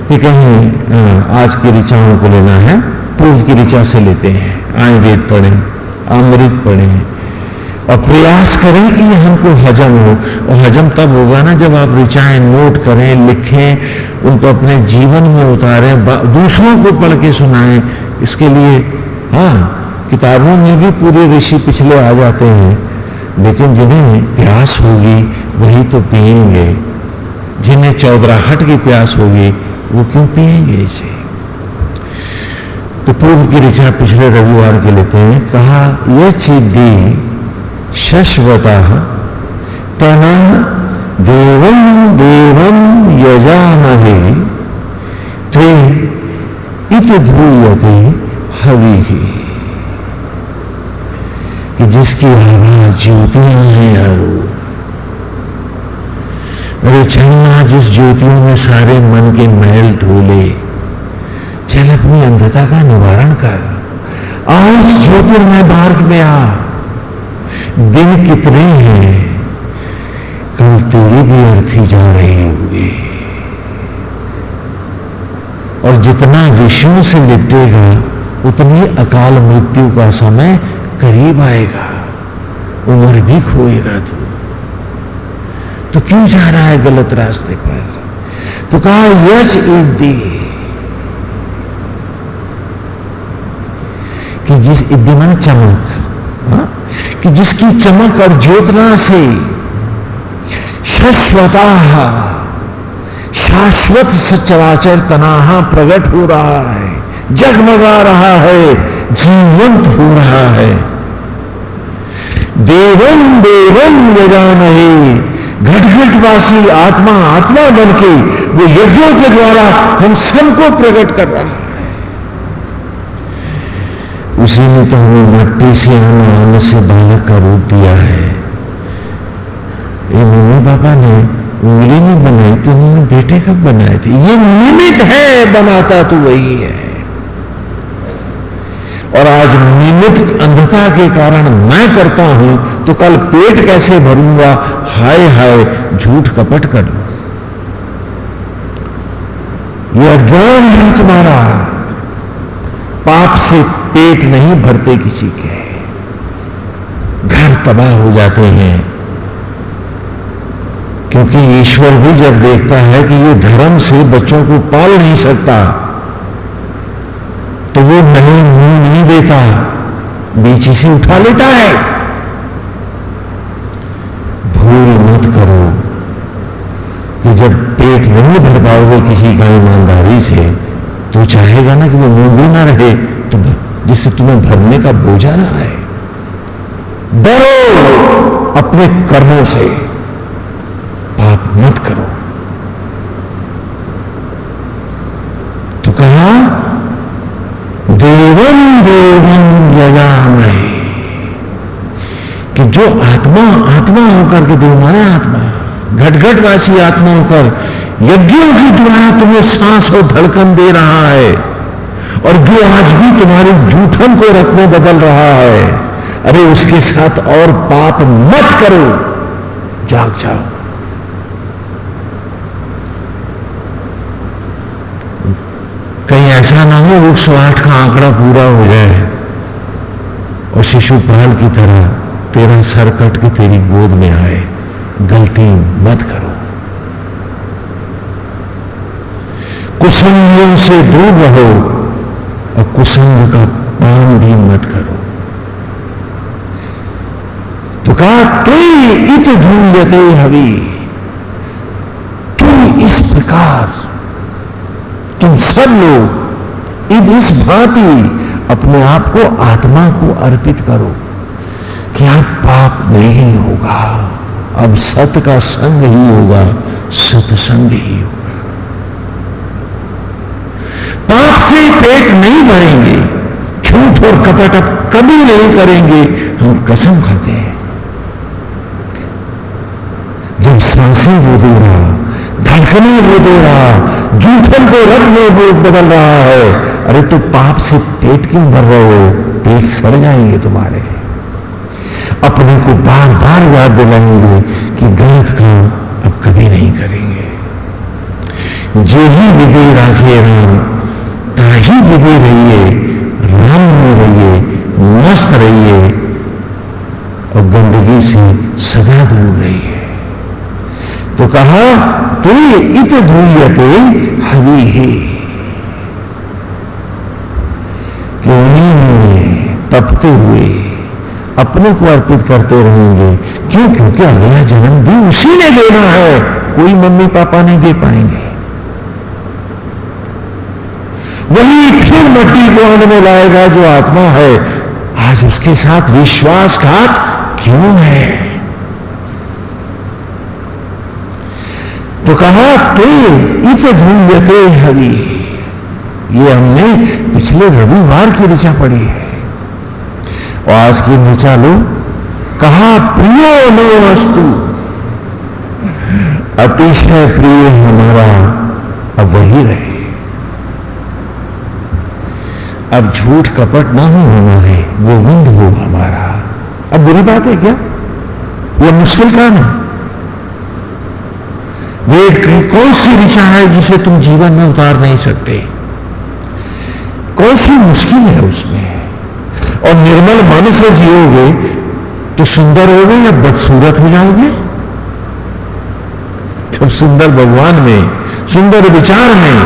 Speaker 1: कि कहीं आज की ऋचाओं को लेना है, पूर्व की ऋचा से लेते हैं। आए, वेद पढ़े, अमृत पढ़े, और प्रयास करें कि हमको हजम हो। और हजम तब होगा ना जब आप ऋचाएँ नोट करें, लिखें, उनको अपने जीवन में उतारें दूसरों को पढ़ के सुनाएँ। इसके लिए हाँ किताबों में भी पूरे ऋषि पिछले आ जाते हैं। लेकिन जिन्हें प्यास होगी, वही तो पिएँगे जिन्हें चौधराहट की प्यास होगी, वो क्यों पिएँगे इसे? तो पूर्व की ऋचा पिछले रविवार के लेते हैं कहा यह चिद्धि शश्वता तना देवम देवम यजामहे ते इत ध्रुयते हवि। ही कि जिसकी आवाज़ ज्योतियाँ हैं हर अरे चलना जिस ज्योतियों में सारे मन के महल धोले चल अपनी अंधता का निवारण कर। आज ज्योतिर्मय मार्ग में आ। दिन कितने हैं, कल तेरी भी अर्थी जा रही होगी। और जितना विषयों से लिपटेगा उतनी अकाल मृत्यु का समय करीब आएगा, उम्र भी खोएगा तू। तो क्यों जा रहा है गलत रास्ते पर? तो कहा, यश एक दी। कि जिस इद्यमन चमक, हा? कि जिसकी चमक और ज्योतना से शाश्वता, शाश्वत सचराचर तनाहा प्रकट हो रहा है, जगमगा रहा है, जीवंत हो रहा है। देवम देवम यजान घट घटवासी आत्मा आत्मा बन के वो यज्ञों के द्वारा हम सबको प्रकट कर रहा है। उसी ने तो हमें मट्टी से आने आने से बालक का रूप दिया है। ये मम्मी पापा ने उंगली नहीं बनाई तो उन्होंने बेटे कब बनाए थे? ये निमित है, बनाता तो वही है। और आज निमित अंधता के कारण मैं करता हूँ तो कल पेट कैसे भरूँगा? हाय हाय, झूठ कपट कर लू। ये अज्ञान है तुम्हारा। पाप से पेट नहीं भरते किसी के। घर तबाह हो जाते हैं। क्योंकि ईश्वर भी जब देखता है कि ये धर्म से बच्चों को पाल नहीं सकता तो वो नहीं देता बीच से उठा लेता है। भूल मत करो कि जब पेट नहीं भर पाओगे किसी का ईमानदारी से तो चाहेगा ना कि वो मुँह भी ना रहे तो जिससे तुम्हें भरने का बोझा ना आए। डरो अपने कर्मों से। पाप मत करो। तो कहा देवम देवम यजामहे कि जो आत्मा आत्मा होकर के माने आत्मा। घट घटवासी आत्मा होकर यज्ञों के द्वारा तुम्हें सांस और धड़कन दे रहा है और जो आज भी तुम्हारी जूठन को रखने बदल रहा है, अरे उसके साथ और पाप मत करो। जाग जाओ। कहीं ऐसा ना हो, एक सौ आठ का आंकड़ा पूरा हो जाए और शिशुपाल की तरह तेरा सर कट के तेरी गोद में आए, गलती मत करो। कुसंगों से दूर रहो और कुसंग का पान भी मत करो। तो कहा, ते इत ढूंढते हवि। तू इस प्रकार, तुम सब लोग इस भांति अपने आप को आत्मा को अर्पित करो। कि पाप नहीं होगा? अब सत का संग ही होगा, सत्संग ही होगा। पाप से पेट नहीं भरेंगे, झूठ और कपट अब कभी नहीं करेंगे, हम कसम खाते हैं। जब साँसें वो दे रहा, धड़कने वो दे रहा, जूठन को रख में वो बदल रहा है, अरे तो पाप से पेट क्यों भर रहे हो? पेट सड़ जाएँगे तुम्हारे। अपने को बार बार याद दिलाएँगे कि गलत काम अब कभी नहीं करेंगे। जो ही विदे राखे राम, ताही विदे रहिए, राम में रहिए, मस्त रहिए, और गंदगी से सदा दूर रहिए। तो कहा, तू इत धूयते हवि ही। कि उन्हीं में तपते हुए अपने को अर्पित करते रहेंगे। क्यों? क्योंकि अगला जन्म भी उसी ने देना है। कोई मम्मी पापा नहीं दे पाएँगे। वही फिर मट्टी को अंड में लाएगा जो आत्मा है। आज उसके साथ विश्वासघात क्यों है? तो कहा तो इत धूल्यते हरि। ये हमने पिछले रविवार की ऋचा पढ़ी है। और आज की नीचा लो। कहा, प्रियो नो वस्तु अतिशय प्रिय हमारा। अब वही रहे। अब झूठ कपट ना हो हमारे। गोविंद हो हमारा। अब बुरी बात है क्या? यह मुश्किल काम है। की कौन सी ऋचा है जिसे तुम जीवन में उतार नहीं सकते? कौन सी मुश्किल है उसमें? और निर्मल मन से जियोगे तो सुंदर होगे या बदसूरत हो जाओगे? तो सुंदर भगवान में, सुंदर विचार में,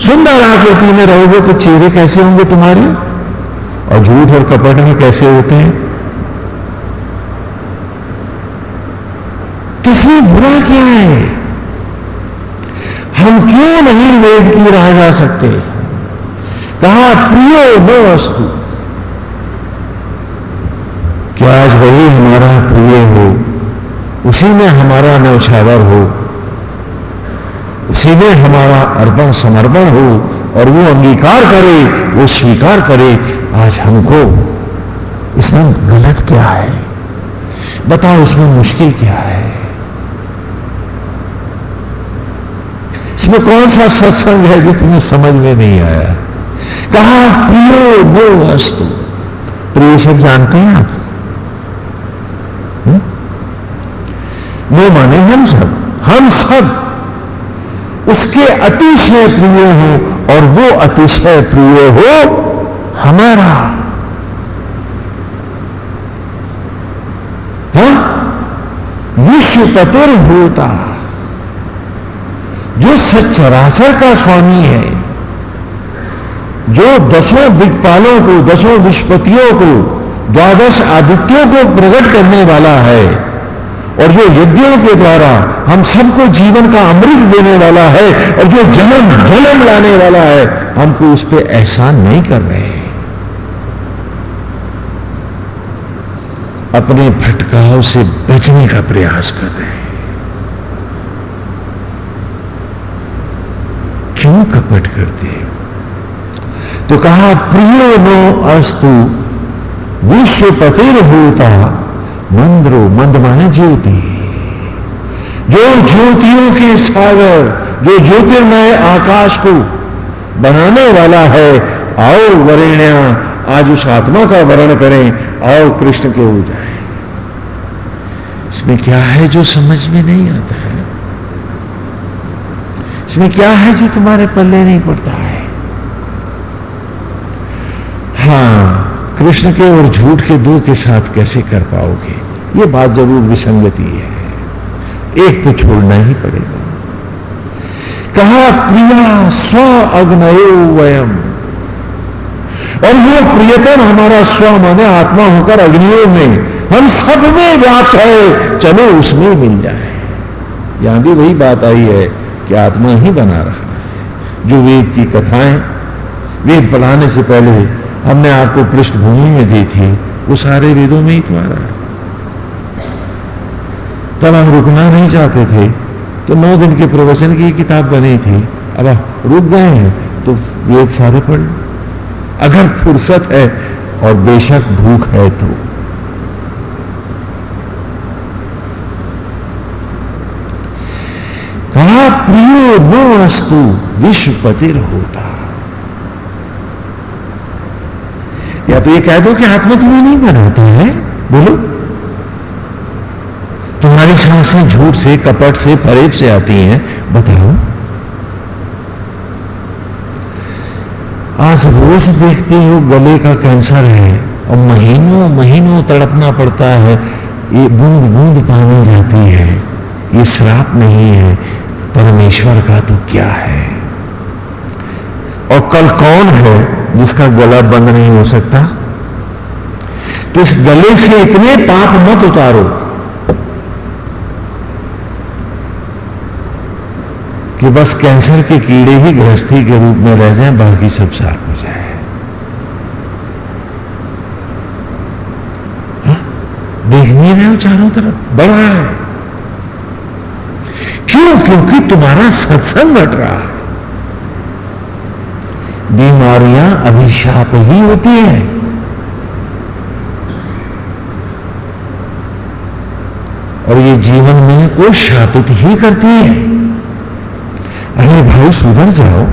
Speaker 1: सुंदर आकृति में रहोगे तो चेहरे कैसे होंगे तुम्हारे? और झूठ और कपट में कैसे होते हैं? किसमें बुरा क्या है? हम क्यों नहीं वेद की राह जा सकते? कहा, प्रियो वो वस्तु क्या आज वही हमारा प्रिय हो। उसी में हमारा नौछावर हो। उसी में हमारा अर्पण समर्पण हो और वो अंगीकार करे, वो स्वीकार करे, आज हमको इसमें गलत क्या है? बताओ इसमें मुश्किल क्या है? इसमें कौन सा सत्संग है जो तुम्हें समझ में नहीं आया? कहा, प्रियो वो वस्तु। प्रिय सब जानते हैं आप? वो माने हम सब हम सब। उसके अतिशय प्रिय हो और वो अतिशय प्रिय हो हमारा। है? विश्व पतिर होता जो सच्चराचर का स्वामी है, जो दसों दिक्पालों को, दसों दुष्पतियों को, द्वादश आदित्यों को प्रकट करने वाला है। और जो यज्ञों के द्वारा हम सबको जीवन का अमृत देने वाला है और जो जन्म जन्म लाने वाला है हमको उस पर एहसान नहीं कर रहे अपने भटकाव से बचने का प्रयास कर रहे हैं। क्यों कपट करते हैं? तो कहा, प्रियो नो अस्तु, विश्व पतिर होता मंद्रो मंद माने ज्योति। जो ज्योतियों के सागर, जो ज्योतिर्मय आकाश को बनाने वाला है, आओ वरेण्या, आज उस आत्मा का वर्ण करें, आओ कृष्ण के हो जाए। इसमें क्या है जो समझ में नहीं आता है? इसमें क्या है जो तुम्हारे पल्ले नहीं पड़ता है? हाँ कृष्ण के और झूठ के दो के साथ कैसे कर पाओगे? ये बात ज़रूर विसंगति है। एक तो छोड़ना ही पड़ेगा। कहा, प्रिया स्व अग्नयो वयम। और वो प्रियतम हमारा स्व माने आत्मा होकर अग्नियों में, हम सब में व्याप्त है। चलो उसमें मिल जाए। यहाँ भी वही बात आई है कि आत्मा ही बना रहा है। जो वेद की कथाएँ, वेद पढ़ाने से पहले हमने आपको पृष्ठभूमि में दी थी, वो सारे वेदों में ही तो रहा है। तब हम रुकना नहीं चाहते थे तो नौ दिन के प्रवचन की किताब बनी थी। अब रुक गए हैं तो वेद सारे पढ़ अगर फुर्सत है और बेशक भूख है तो। कहा, प्रियो नो वस्तु विश्व पतिर होता या तो ये कह दो कि आत्मा तुम्हें नहीं बनाता है? बोलो। तुम्हारी साँसें झूठ से, कपट से फरेब से आती हैं। बताओ। आज रोज देखते हो गले का कैंसर है और महीनों महीनों तड़पना पड़ता है। ये बूंद बूंद पानी जाती है। ये श्राप नहीं है। परमेश्वर का तो क्या है? और कल कौन है जिसका गला बंद नहीं हो सकता? तो इस गले से इतने पाप मत उतारो कि बस कैंसर के कीड़े ही गृहस्थी के रूप में रह जाएँ, बाकी सब साफ़ हो जाए? देख नहीं रहे हो चारों तरफ़? रहा है। क्यों? क्योंकि तुम्हारा सत्संग घट रहा है। बीमारियाँ अभिशाप ही होती है। और ये जीवन में को शापित ही करती है। अरे भाई, सुधर जाओ।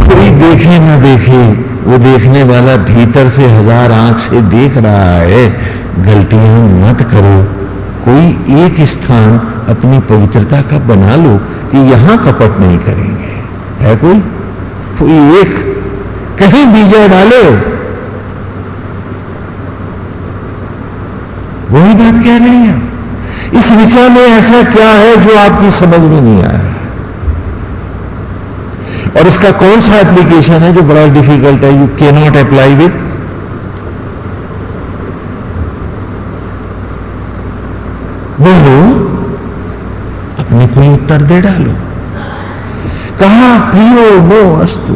Speaker 1: कोई देखे ना देखे, वो देखने वाला भीतर से हज़ार आँख से देख रहा है। गलतियाँ मत करो। कोई एक स्थान अपनी पवित्रता का बना लो कि यहाँ कपट नहीं करेंगे। है कोई? कोई एक, कहीं बीजा डालो। वही बात कह रहे हैं। इस ऋचा में ऐसा क्या है जो आपकी समझ में नहीं आया? और इसका कौन सा एप्लीकेशन है जो बड़ा डिफ़िकल्ट है? यू के नॉट अप्लाई विथ बोलो उत्तर दे डालो। कहा प्रियो वो अस्तु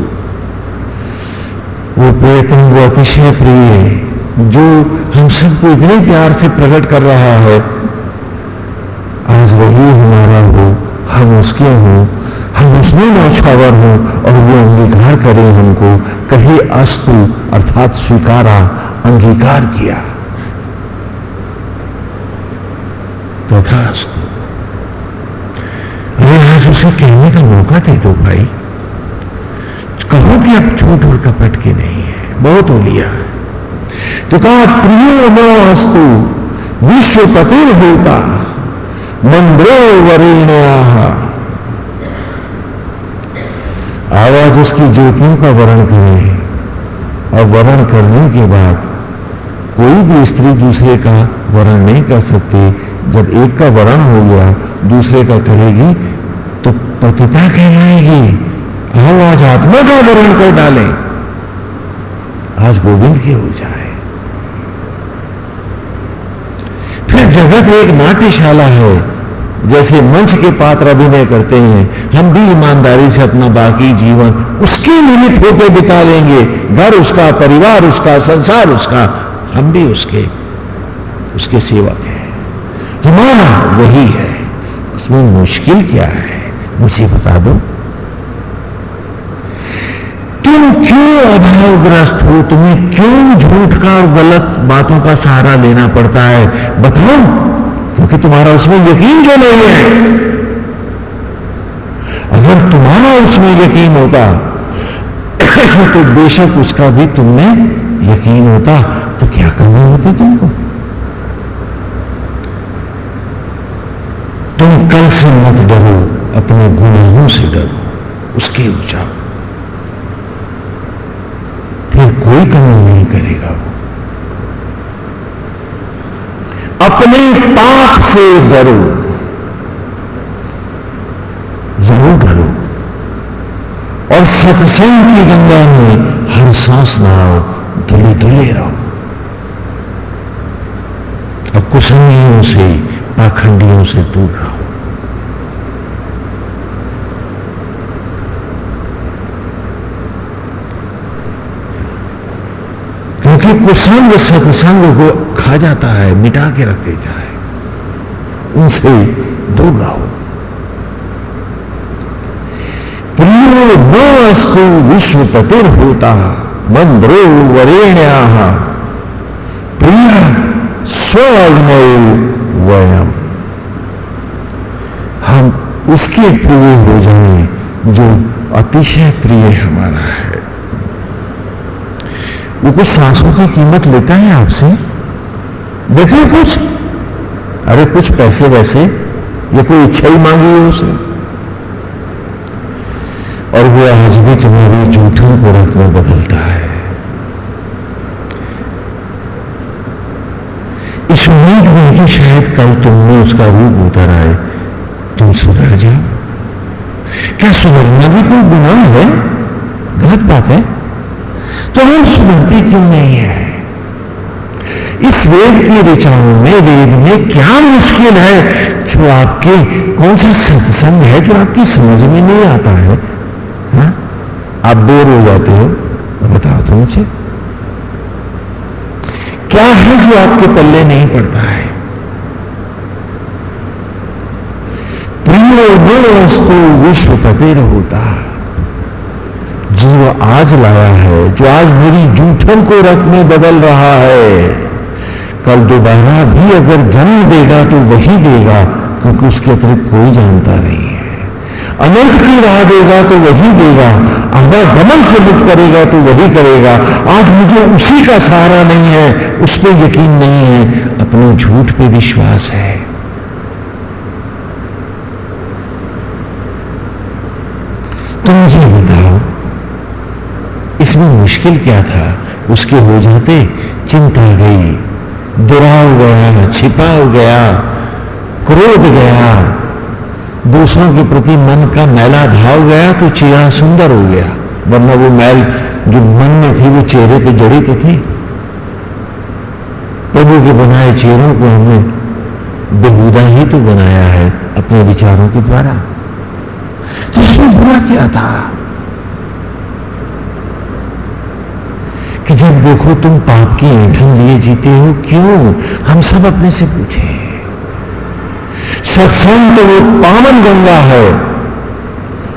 Speaker 1: वो प्रियतम वो अतिशय प्रिय जो हम सबको इतने प्यार से प्रकट कर रहा है। आज वही हमारा हो, हम उसके हों, हम उसमें नौछावर हो और वो अंगीकार करें हमको। कहे अस्तु अर्थात स्वीकारा, अंगीकार किया। अरे आज उसे कहने का मौका दे दो भाई। कहो कि अब झूठ और कपट के नहीं है। बहुत हो लिया। तो कहा, प्रियो नस्तु विश्वपति होता, मंद्रो वरेण्या आवाज़ उसकी ज्योतियों का वर्ण करें। और वर्ण करने के बाद कोई भी स्त्री दूसरे का वर्ण नहीं कर सकती। जब एक का वर्ण हो गया, दूसरे का करेगी पतिता कहलाएगी? हम आज आत्मा का वर्ण कर डालें। आज गोविंद के हो जाए। फिर जगत एक नाट्यशाला है, जैसे मंच के पात्र अभिनय करते हैं। हम भी ईमानदारी से अपना बाकी जीवन उसके निमित्त होकर बिता लेंगे घर उसका, परिवार उसका, संसार उसका, हम भी उसके उसके सेवक हैं। हमारा वही है। उसमें मुश्किल क्या है? मुझे बता दो। तुम क्यों अभावग्रस्त हो? तुम्हें क्यों झूठ का और गलत बातों का सहारा लेना पड़ता है? बताओ, क्योंकि तुम्हारा उसमें यकीन जो नहीं है? अगर तुम्हारा उसमें यकीन होता तो बेशक उसका भी तुमने यकीन होता। तो क्या करना होती तुमको? तुम कल से मत डरो। अपने गुनाहों से डरो, उसके ऊँचा फिर कोई कमी नहीं करेगा वो। अपने पाप से डरो, ज़रूर डरो। और सत्संग की गंगा में हर सांस नहाओ धुले धुले रहो। और कुसंगियों से, पाखंडियों से दूर रहो। क्योंकि कुसंग सत्संग को खा जाता है, मिटा के रख देता है उनसे दूर रहो। प्रियो नो अस्तु विश्वपतिर होता, मंद्रो वरेण्या प्रिय स्वग्नय वयम। हम उसके प्रिय हो जाएँ जो अतिशय प्रिय हमारा है। वो कुछ सांसों की कीमत लेता है आपसे? देखिए कुछ। अरे कुछ पैसे वैसे, ये कोई इच्छा ही मांगी है उसे और वो आज भी तुम्हारी झूठों को रख में बदलता है। इस उम्मीद में कि शायद कल तुमने उसका रूप उतर आए तुम सुधर जाओ। क्या सुधरना भी कोई गुनाह है? गलत बात है। तो हम सुधरते क्यों नहीं है? इस वेद की ऋचाओं में, वेद में क्या मुश्किल है? जो आपके, कौन सा सत्संग है जो आपकी समझ में नहीं आता है? हा? आप बोर हो जाते हो बताओ तो मुझे क्या है जो आपके पल्ले नहीं पड़ता है? प्रियो वस्तु विश्व पतेर होता जो आज लाया है, जो आज मेरी जूठन को रथ में बदल रहा है, कल दोबारा भी अगर जन्म देगा तो वही देगा, क्योंकि उसके अतिरिक्त कोई जानता नहीं है। अनंत की राह देगा तो वही देगा गमन से मुक्त करेगा तो वही करेगा। आज मुझे उसी का सहारा नहीं है, उस पर यकीन नहीं है, अपने झूठ पे विश्वास है तो मुझे बताओ इसमें मुश्किल क्या था, उसके हो जाते चिंता गई। दुराव गया, छिपाव गया, क्रोध गया। दूसरों के प्रति मन का मैला भाव गया तो चेहरा सुंदर हो गया, वरना वो मैल जो मन में थी, वो चेहरे पे जड़ी तो थी। प्रभु के बनाए चेहरों को हमने बेहूदा ही तो बनाया है अपने विचारों के द्वारा। तो इसमें बुरा क्या था? जब देखो तुम पाप की ऐठन लिए जीते हो, क्यों? हम सब अपने से पूछे। सत्संग तो वो पावन गंगा है,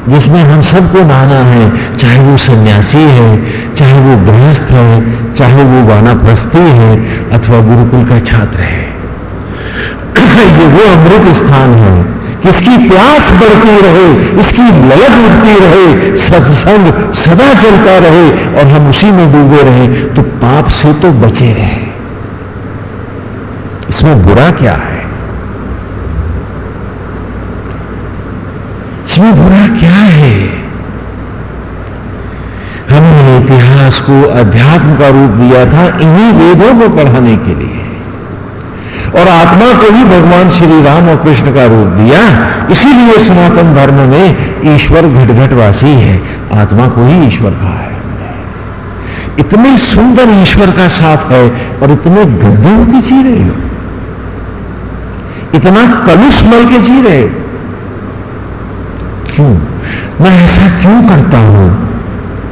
Speaker 1: जिसमें हम सबको नहाना है, चाहे वो सन्यासी है, चाहे वो गृहस्थ है, चाहे वो वानाप्रस्थी है, अथवा गुरुकुल का छात्र है। ये वो अमृत स्थान है किसकी प्यास बढ़ती रहे इसकी ललक उठती रहे, सत्संग सदा चलता रहे और हम उसी में डूबे रहे तो पाप से तो बचे रहे। इसमें बुरा क्या है? इसमें बुरा क्या है? हमने इतिहास को अध्यात्म का रूप दिया था इन्हीं वेदों को पढ़ाने के लिए। और आत्मा को ही भगवान श्री राम और कृष्ण का रूप दिया। इसीलिए सनातन धर्म में ईश्वर घटघटवासी है। आत्मा को ही ईश्वर कहा है। इतने सुंदर ईश्वर का साथ है और इतने गंदे होके जी रहे हो। इतना कलुष मल के जी रहे क्यों? मैं ऐसा क्यों करता हूँ?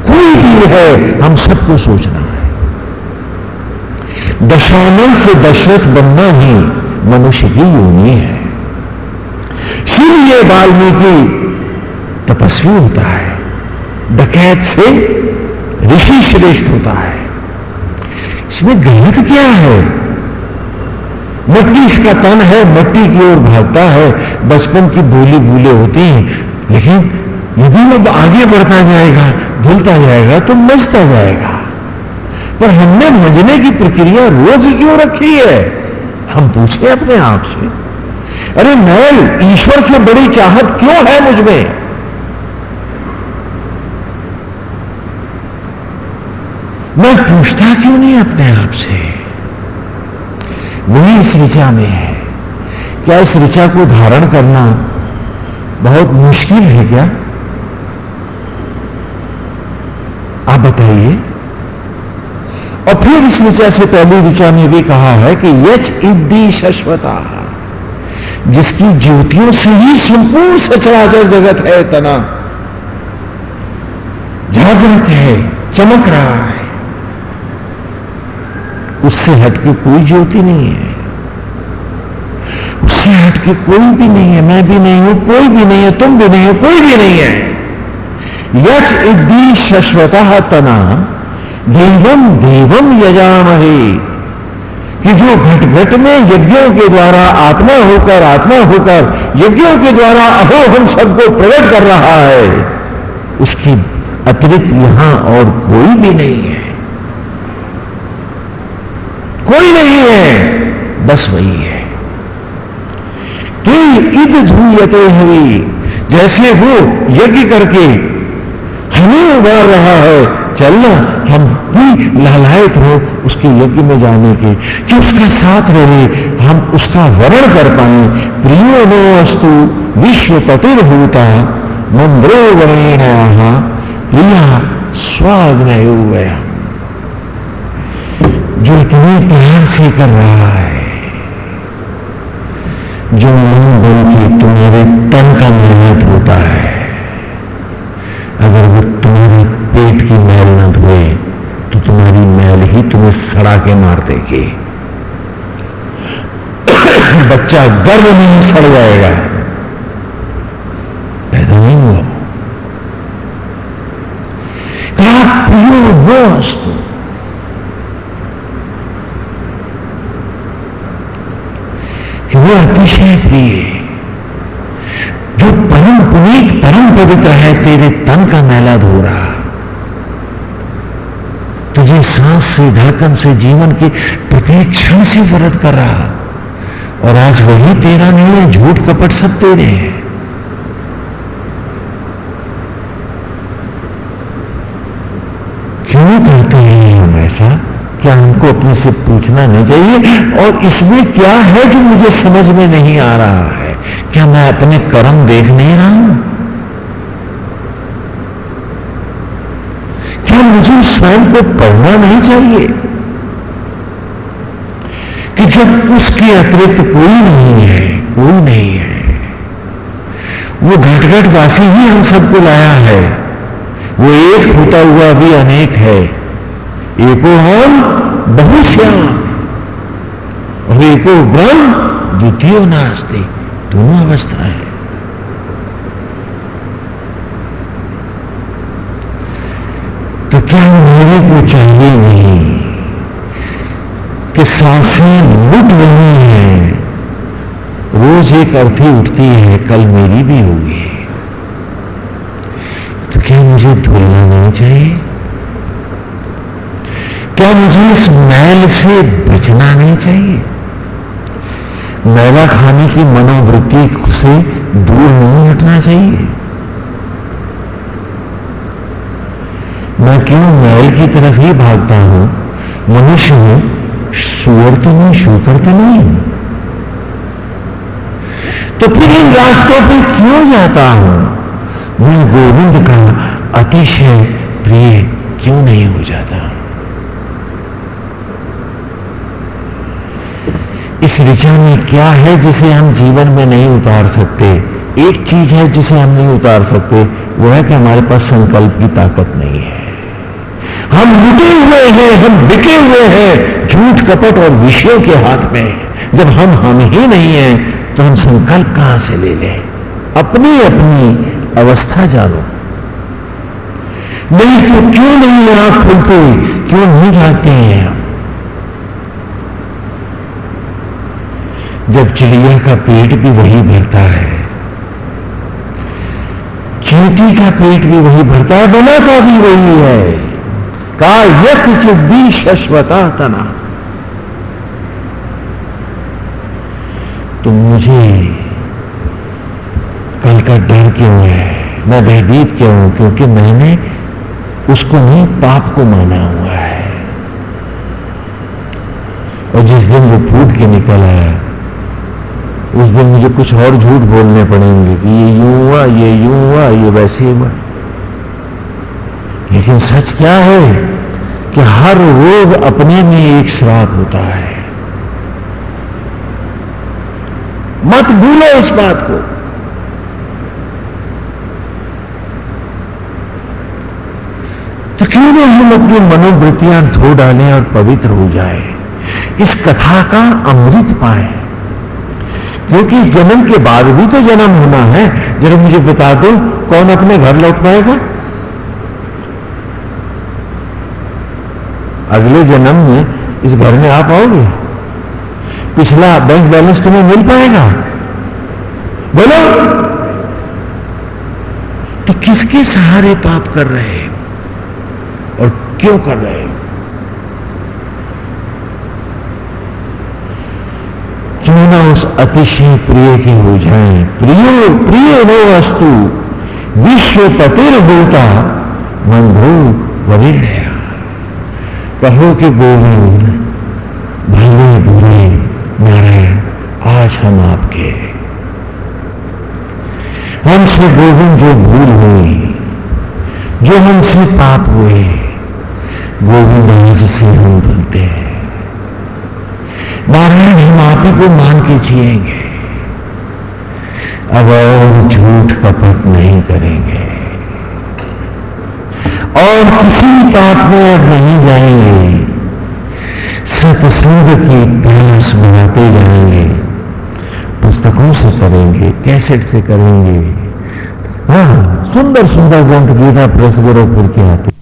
Speaker 1: कोई भी है, हम सबको सोचना दशानन से दशरथ बनना ही मनुष्य की योनि है। शिव ये वाल्मीकि तपस्वी होता है, डकैत से ऋषि श्रेष्ठ होता है। इसमें गलत क्या है? मिट्टी इसका तन है, मिट्टी की ओर भागता है, बचपन की भूली भूले होती हैं, लेकिन यदि वो आगे बढ़ता जाएगा, धुलता जाएगा तो मजता जाएगा। पर हमने मजने की प्रक्रिया रोक क्यों रखी है? हम पूछे अपने आप से, अरे मैं ईश्वर से बड़ी चाहत क्यों है मुझमें मैं पूछता क्यों नहीं अपने आप से? वही इस ऋचा में है। क्या इस ऋचा को धारण करना बहुत मुश्किल है क्या? आप बताइए। और फिर इस ऋचा से पहली ऋचा में भी कहा है कि यश इद्दी शश्वता। जिसकी ज्योतियों से ही संपूर्ण सचराचर जगत है तना। जागृत है, चमक रहा है। उससे हटके कोई ज्योति नहीं है। उससे हटके कोई भी नहीं है। मैं भी नहीं हूँ, कोई भी नहीं है, तुम भी नहीं हो, कोई भी नहीं है। यच इद्दी शश्वत तना। देवम देवम यजामहे। कि जो घट घट में यज्ञों के द्वारा आत्मा होकर आत्मा होकर यज्ञों के द्वारा अहो हम सबको प्रकट कर रहा है, उसकी अतिरिक्त यहाँ और कोई भी नहीं है। कोई नहीं है, बस वही है। ईद धूयते हुई जैसे वो यज्ञ करके हमें उबार रहा है। चलना, हम भी लालायत हो उसके यज्ञ में जाने के। कि उसका साथ रहे, हम उसका वर्ण कर पाए। प्रियो नो वस्तु विश्व मंद्रो वर्णेन प्रिया स्वाग्नय जो इतने प्यार से कर रहा है, जो मन बल के तुम्हारे तन का मेहनत होता है अगर वो तुम्हारे पेट की मैल न धोए तो तुम्हारी मैल ही तुम्हें सड़ा के मार देगी। बच्चा गर्भ में ही सड़ जाएगा। पैदा नहीं हुआ कहा, प्रियो वो वस्तु कि वो अतिशय प्रिय जो परम पुनीत, परम पवित्र है, तेरे तन का मैला धो रहा सांस से धड़कन से जीवन के प्रत्येक क्षण से वरद कर रहा। और आज वही तेरा नहीं है झूठ कपट सब तेरे हैं। क्यों करते हैं हम ऐसा? क्या हमको अपने से पूछना नहीं चाहिए? और इसमें क्या है जो मुझे समझ में नहीं आ रहा है? क्या मैं अपने कर्म देख नहीं रहा हूँ? क्या मुझे स्वयं को पढ़ना नहीं चाहिए कि जब उसके अतिरिक्त कोई नहीं है, कोई नहीं है। वो घटघट वासी ही हम सबको लाया है। वो एक होता हुआ भी अनेक है। एको हम बहुश्याम। और एको ब्रह्म द्वितीय नास्ते, दोनों अवस्था है तो क्या मेरे को चाहिए नहीं? कि साँसें लुट रही हैं। रोज एक अर्थी उठती है, कल मेरी भी होगी। तो क्या मुझे धुलना नहीं चाहिए? क्या मुझे इस मैल से बचना नहीं चाहिए? मैला खाने की मनोवृत्ति से दूर नहीं हटना चाहिए? मैं क्यों मैल की तरफ़ ही भागता हूँ? मनुष्य हूँ, सुअर तो नहीं, शूकर तो नहीं। तो फिर इन रास्तों पर क्यों जाता हूँ? मैं गोविंद का अतिशय प्रिय क्यों नहीं हो जाता? इस ऋचा में क्या है जिसे हम जीवन में नहीं उतार सकते? एक चीज़ है जिसे हम नहीं उतार सकते वो है कि हमारे पास संकल्प की ताकत नहीं है। हम लुटे हुए हैं, हम बिके हुए हैं, झूठ कपट और विषयों के हाथ में। जब हम हम ही नहीं हैं तो हम संकल्प कहाँ से ले लें? अपनी अपनी अवस्था जानो। नहीं तो क्यों नहीं आँख खुलते? क्यों नहीं जाते हैं हम? जब चिड़िया का पेट भी वही भरता है, चींटी का पेट भी वही भरता है, बना का भी वही है। का चिद्दी शश्वता तना तो मुझे कल का डर क्यों है? मैं भयभीत क्यों हूँ? क्योंकि मैंने उसको नहीं, पाप को माना हुआ है। और जिस दिन वो फूट के निकल आया, उस दिन मुझे कुछ और झूठ बोलने पड़ेंगे कि ये यूँ हुआ, ये यूँ हुआ, ये वैसे हुआ। लेकिन सच क्या है कि हर रोग अपने में एक श्राप होता है। मत भूलो इस बात को। तो क्यों नहीं हम अपनी मनोवृत्तियाँ धो डालें और पवित्र हो जाए? इस कथा का अमृत पाए। क्योंकि इस जन्म के बाद भी तो जन्म होना है। जरा मुझे बता दो, कौन अपने घर लौट पाएगा? अगले जन्म में इस घर में आ पाओगे पिछला बैंक बैलेंस तुम्हें मिल पाएगा। बोलो। तो किसके सहारे पाप कर रहे हो? और क्यों कर रहे हो? क्यों ना उस अतिशय प्रिय के हो जाए? प्रियो, प्रिय वो वस्तु, विश्व पतिर होता मंधो वरिण्य कहो कि गोविंद, भले बुरे नारायण, आज हम आपके हमसे गोविंद जो भूल हुई, जो हमसे पाप हुए, गोविंद आज से हम बनते हैं। नारायण, हम आप ही को मान के जिएँगे। अब और झूठ कपट नहीं करेंगे। और किसी पाप में अब नहीं जाएँगे। सतसंग की प्यास बनाते जाएँगे। पुस्तकों से करेंगे कैसेट से करेंगे। हाँ सुंदर सुंदर ग्रंथ गीता प्रेस गोरखपुर के आते